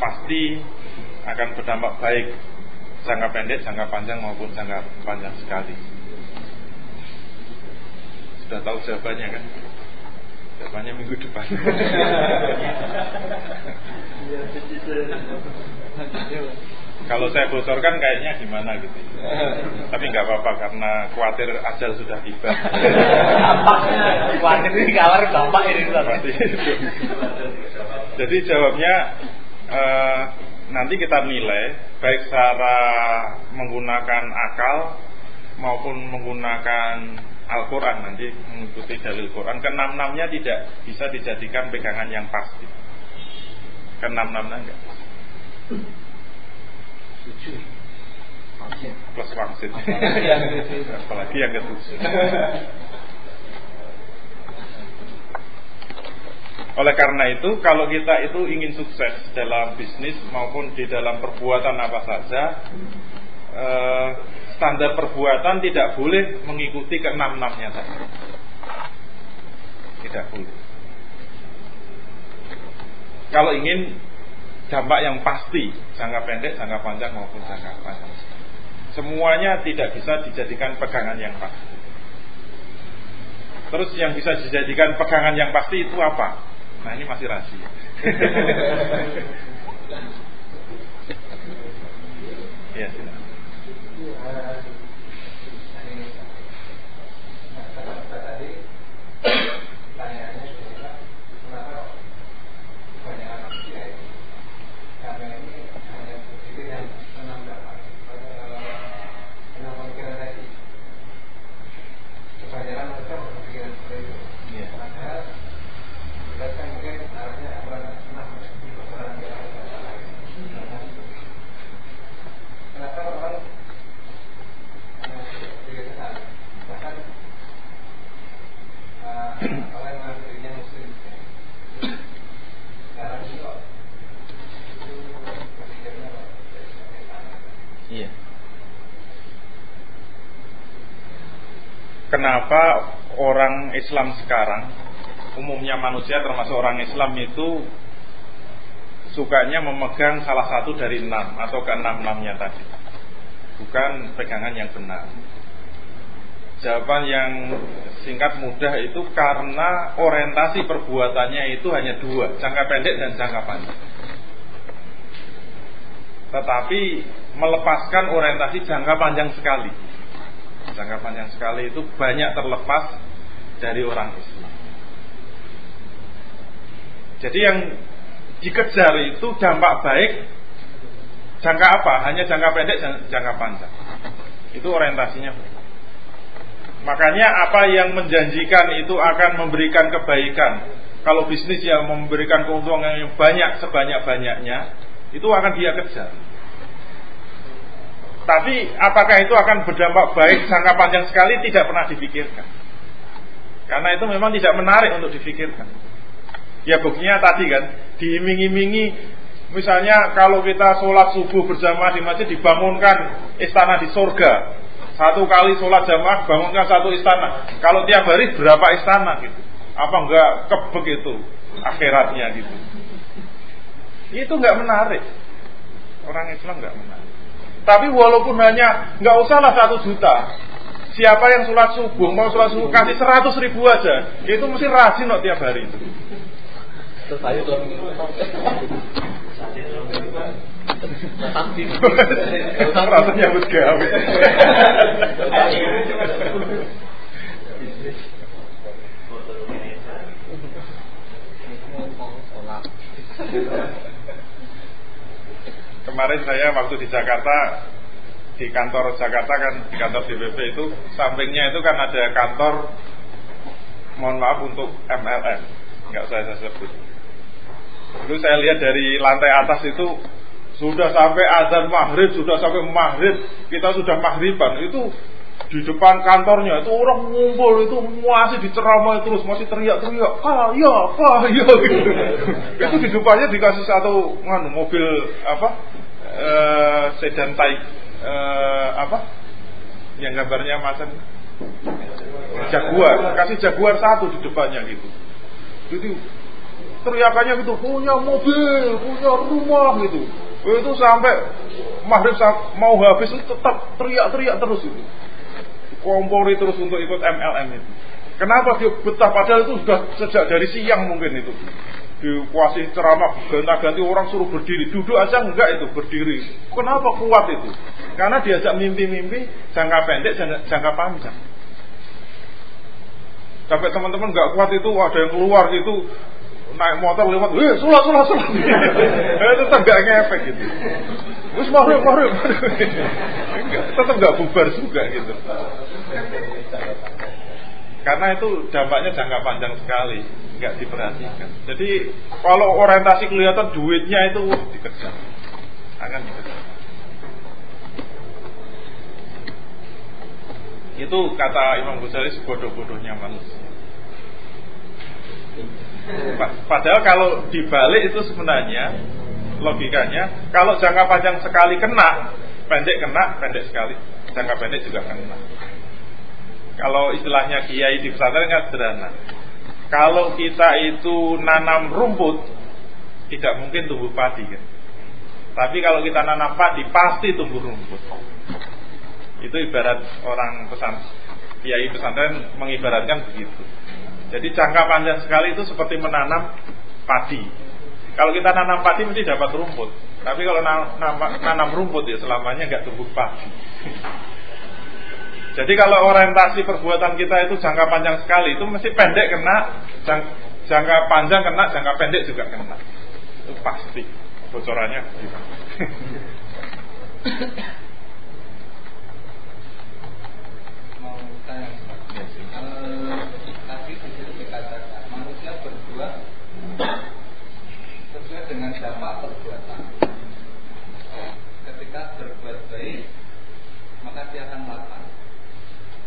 Pasti akan berdampak baik jangka pendek, jangka panjang maupun jangka panjang sekali. Sudah tahu jawabannya kan? Jawabannya minggu depan. Kalau saya bocorkan kayaknya gimana gitu. Tapi nggak apa-apa karena khawatir ajal sudah tiba. Dampaknya khawatir ini kabar dampak ini Jadi jawabnya eh, nanti kita nilai baik secara menggunakan akal maupun menggunakan Al-Quran nanti mengikuti dalil Quran. Kenam-namnya tidak bisa dijadikan pegangan yang pasti. Kenam-namnya enggak. Plus wangsit. Apalagi yang ketujuh oleh karena itu kalau kita itu ingin sukses dalam bisnis maupun di dalam perbuatan apa saja eh, standar perbuatan tidak boleh mengikuti keenam-enamnya tadi tidak boleh kalau ingin dampak yang pasti jangka pendek, jangka panjang maupun jangka panjang. Semuanya tidak bisa dijadikan pegangan yang pasti. Terus yang bisa dijadikan pegangan yang pasti itu apa? Nah ini masih rahasia. ya, silakan. kenapa orang Islam sekarang umumnya manusia termasuk orang Islam itu sukanya memegang salah satu dari enam atau ke enam enamnya tadi? Bukan pegangan yang benar. Jawaban yang singkat mudah itu karena orientasi perbuatannya itu hanya dua jangka pendek dan jangka panjang. Tetapi melepaskan orientasi jangka panjang sekali jangka panjang sekali itu banyak terlepas dari orang Islam. Jadi yang dikejar itu dampak baik jangka apa? Hanya jangka pendek, jangka panjang. Itu orientasinya. Makanya apa yang menjanjikan itu akan memberikan kebaikan. Kalau bisnis yang memberikan keuntungan yang banyak sebanyak-banyaknya, itu akan dia kejar. Tapi apakah itu akan berdampak baik jangka panjang sekali tidak pernah dipikirkan. Karena itu memang tidak menarik untuk dipikirkan. Ya buktinya tadi kan diiming-imingi misalnya kalau kita sholat subuh berjamaah di masjid dibangunkan istana di surga. Satu kali sholat jamaah bangunkan satu istana. Kalau tiap hari berapa istana gitu? Apa enggak kebek itu akhiratnya gitu? itu nggak menarik. Orang Islam nggak menarik. Tapi walaupun hanya nggak usahlah satu juta, siapa yang sholat subuh mau sholat subuh kasih seratus ribu aja, itu mesti rajin kok tiap hari. Harus gawe. Kemarin saya waktu di Jakarta di kantor Jakarta kan di kantor DPP itu sampingnya itu kan ada kantor mohon maaf untuk MLM nggak saya, saya sebut Dulu saya lihat dari lantai atas itu sudah sampai azan maghrib, sudah sampai maghrib, kita sudah maghriban. Itu di depan kantornya itu orang ngumpul itu masih diceramai terus masih teriak-teriak ah ya apa ya gitu. itu di depannya dikasih satu nganu mobil apa eh, sedan type eh, apa yang gambarnya macam jaguar kasih jaguar satu di depannya gitu. Jadi teriakannya gitu punya mobil punya rumah gitu. Itu sampai maghrib mau habis itu tetap teriak-teriak terus itu kompori terus untuk ikut MLM itu. Kenapa dia betah? Padahal itu sudah sejak dari siang mungkin itu. Dikuasai ceramah ganti-ganti orang suruh berdiri. Duduk aja enggak itu berdiri. Kenapa kuat itu? Karena diajak mimpi-mimpi jangka pendek jangka, panjang. Sampai teman-teman nggak kuat itu ada yang keluar itu naik motor lewat, eh sulah sulah sulah, eh, tetap gak ngefek gitu. Terus mahrib tetap gak bubar juga gitu. Karena itu dampaknya jangka panjang sekali, nggak diperhatikan. Jadi kalau orientasi kelihatan duitnya itu dikejar, akan dikejar. Itu kata Imam Ghazali sebodoh-bodohnya manusia. Padahal kalau dibalik itu sebenarnya logikanya kalau jangka panjang sekali kena, pendek kena, pendek sekali, jangka pendek juga kena. Kalau istilahnya kiai di pesantren kan sederhana. Kalau kita itu nanam rumput, tidak mungkin tumbuh padi kan. Tapi kalau kita nanam padi pasti tumbuh rumput. Itu ibarat orang pesan kiai pesantren mengibaratkan begitu. Jadi jangka panjang sekali itu seperti menanam padi. Kalau kita nanam padi mesti dapat rumput. Tapi kalau nanam rumput ya selamanya nggak tumbuh padi. Jadi kalau orientasi perbuatan kita itu jangka panjang sekali, itu mesti pendek kena, jangka panjang kena, jangka pendek juga kena. Itu pasti bocorannya. Mau tanya, sesuai dengan dampak perbuatan. Berbuat baik, maka dia akan melakukan.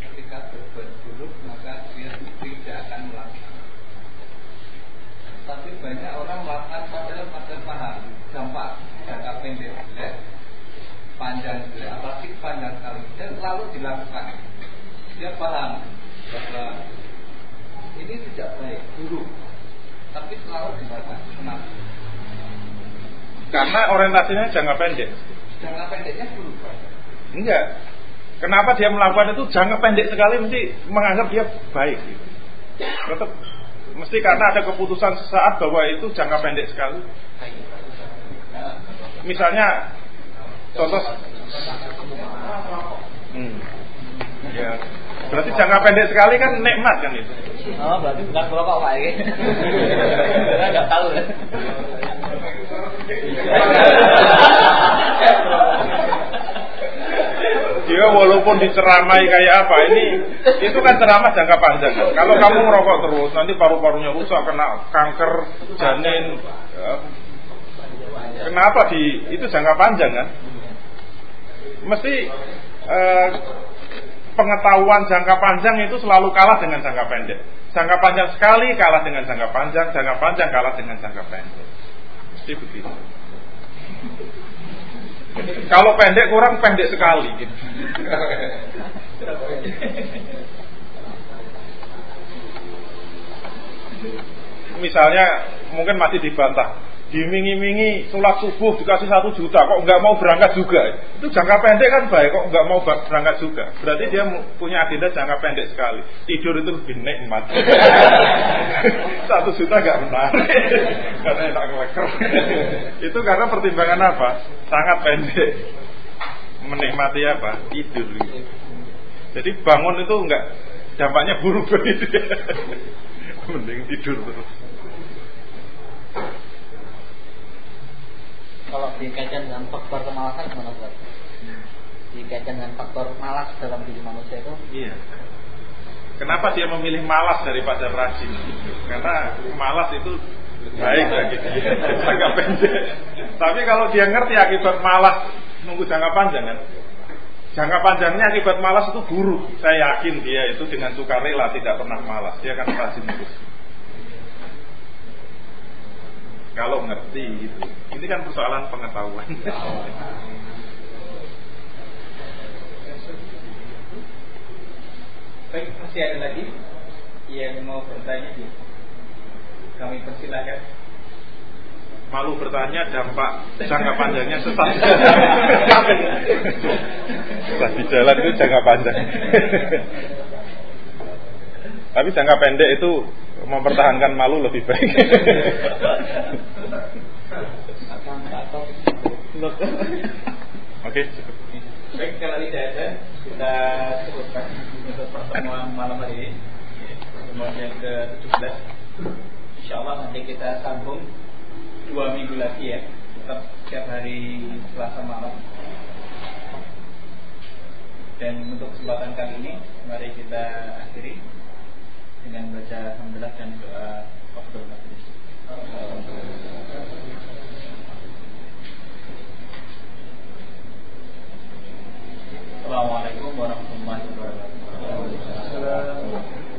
Ketika berbuat buruk, maka dia tidak akan melakukan. Tapi banyak orang melakukan padahal pada paham dampak jangka pendek jelek, panjang jelek, apalagi panjang sekali dan lalu dilakukan. Dia paham bahwa ini tidak baik, buruk, tapi selalu dibatas. Kenapa? Karena orientasinya jangka pendek. Jangka pendeknya berubah. Enggak. Kenapa dia melakukan itu jangka pendek sekali mesti menganggap dia baik. Gitu. Tetap mesti karena ada keputusan sesaat bahwa itu jangka pendek sekali. Misalnya contoh hmm. Ya. Berarti jangka pendek sekali kan nikmat kan itu. Oh, berarti bukan perokok Pak ini. Saya enggak tahu. Dia walaupun diceramai kayak apa ini itu kan ceramah jangka panjang. Kalau kamu merokok terus nanti paru-parunya rusak kena kanker janin. Ya. Kenapa di itu jangka panjang kan? Mesti eh, pengetahuan jangka panjang itu selalu kalah dengan jangka pendek. Jangka panjang sekali kalah dengan jangka panjang, jangka panjang kalah dengan jangka pendek. Mesti begitu. Kalau pendek kurang pendek sekali. Gitu. Misalnya mungkin masih dibantah. Dimingi-mingi sholat subuh dikasih satu juta kok nggak mau berangkat juga? Itu jangka pendek kan baik kok nggak mau berangkat juga? Berarti dia punya agenda jangka pendek sekali. Tidur itu lebih nikmat. Satu juta nggak benar karena enak ngeleker itu karena pertimbangan apa? Sangat pendek. Menikmati apa? Tidur. Jadi bangun itu nggak dampaknya buruk bagi dia. Mending tidur terus kalau dikaitkan dengan faktor kemalasan gimana Ustaz? Dikaitkan dengan faktor malas dalam diri manusia itu? Iya. Kenapa dia memilih malas daripada rajin? Karena malas itu baik dia jangka pendek. Tapi kalau dia ngerti akibat malas nunggu jangka panjang kan, jangka panjangnya akibat malas itu buruk. Saya yakin dia itu dengan sukarela tidak pernah malas, dia akan rajin terus. Kalau ngerti gitu. Ini kan persoalan pengetahuan. Baik, masih ada lagi yang mau bertanya? Kami persilahkan. Malu bertanya dampak jangka panjangnya sesat. Setelah di jalan itu jangka panjang. Tapi jangka pendek itu mempertahankan malu lebih baik. Oke, cukup. Baik, kalau tidak ada, kita cukupkan untuk pertemuan malam hari ini. Pertemuan yang ke-17. Insya Allah nanti kita sambung dua minggu lagi ya. Tetap setiap hari Selasa malam. Dan untuk kesempatan kali ini, mari kita akhiri dengan baca alhamdulillah dan doa waktu majlis. Assalamualaikum warahmatullahi wabarakatuh.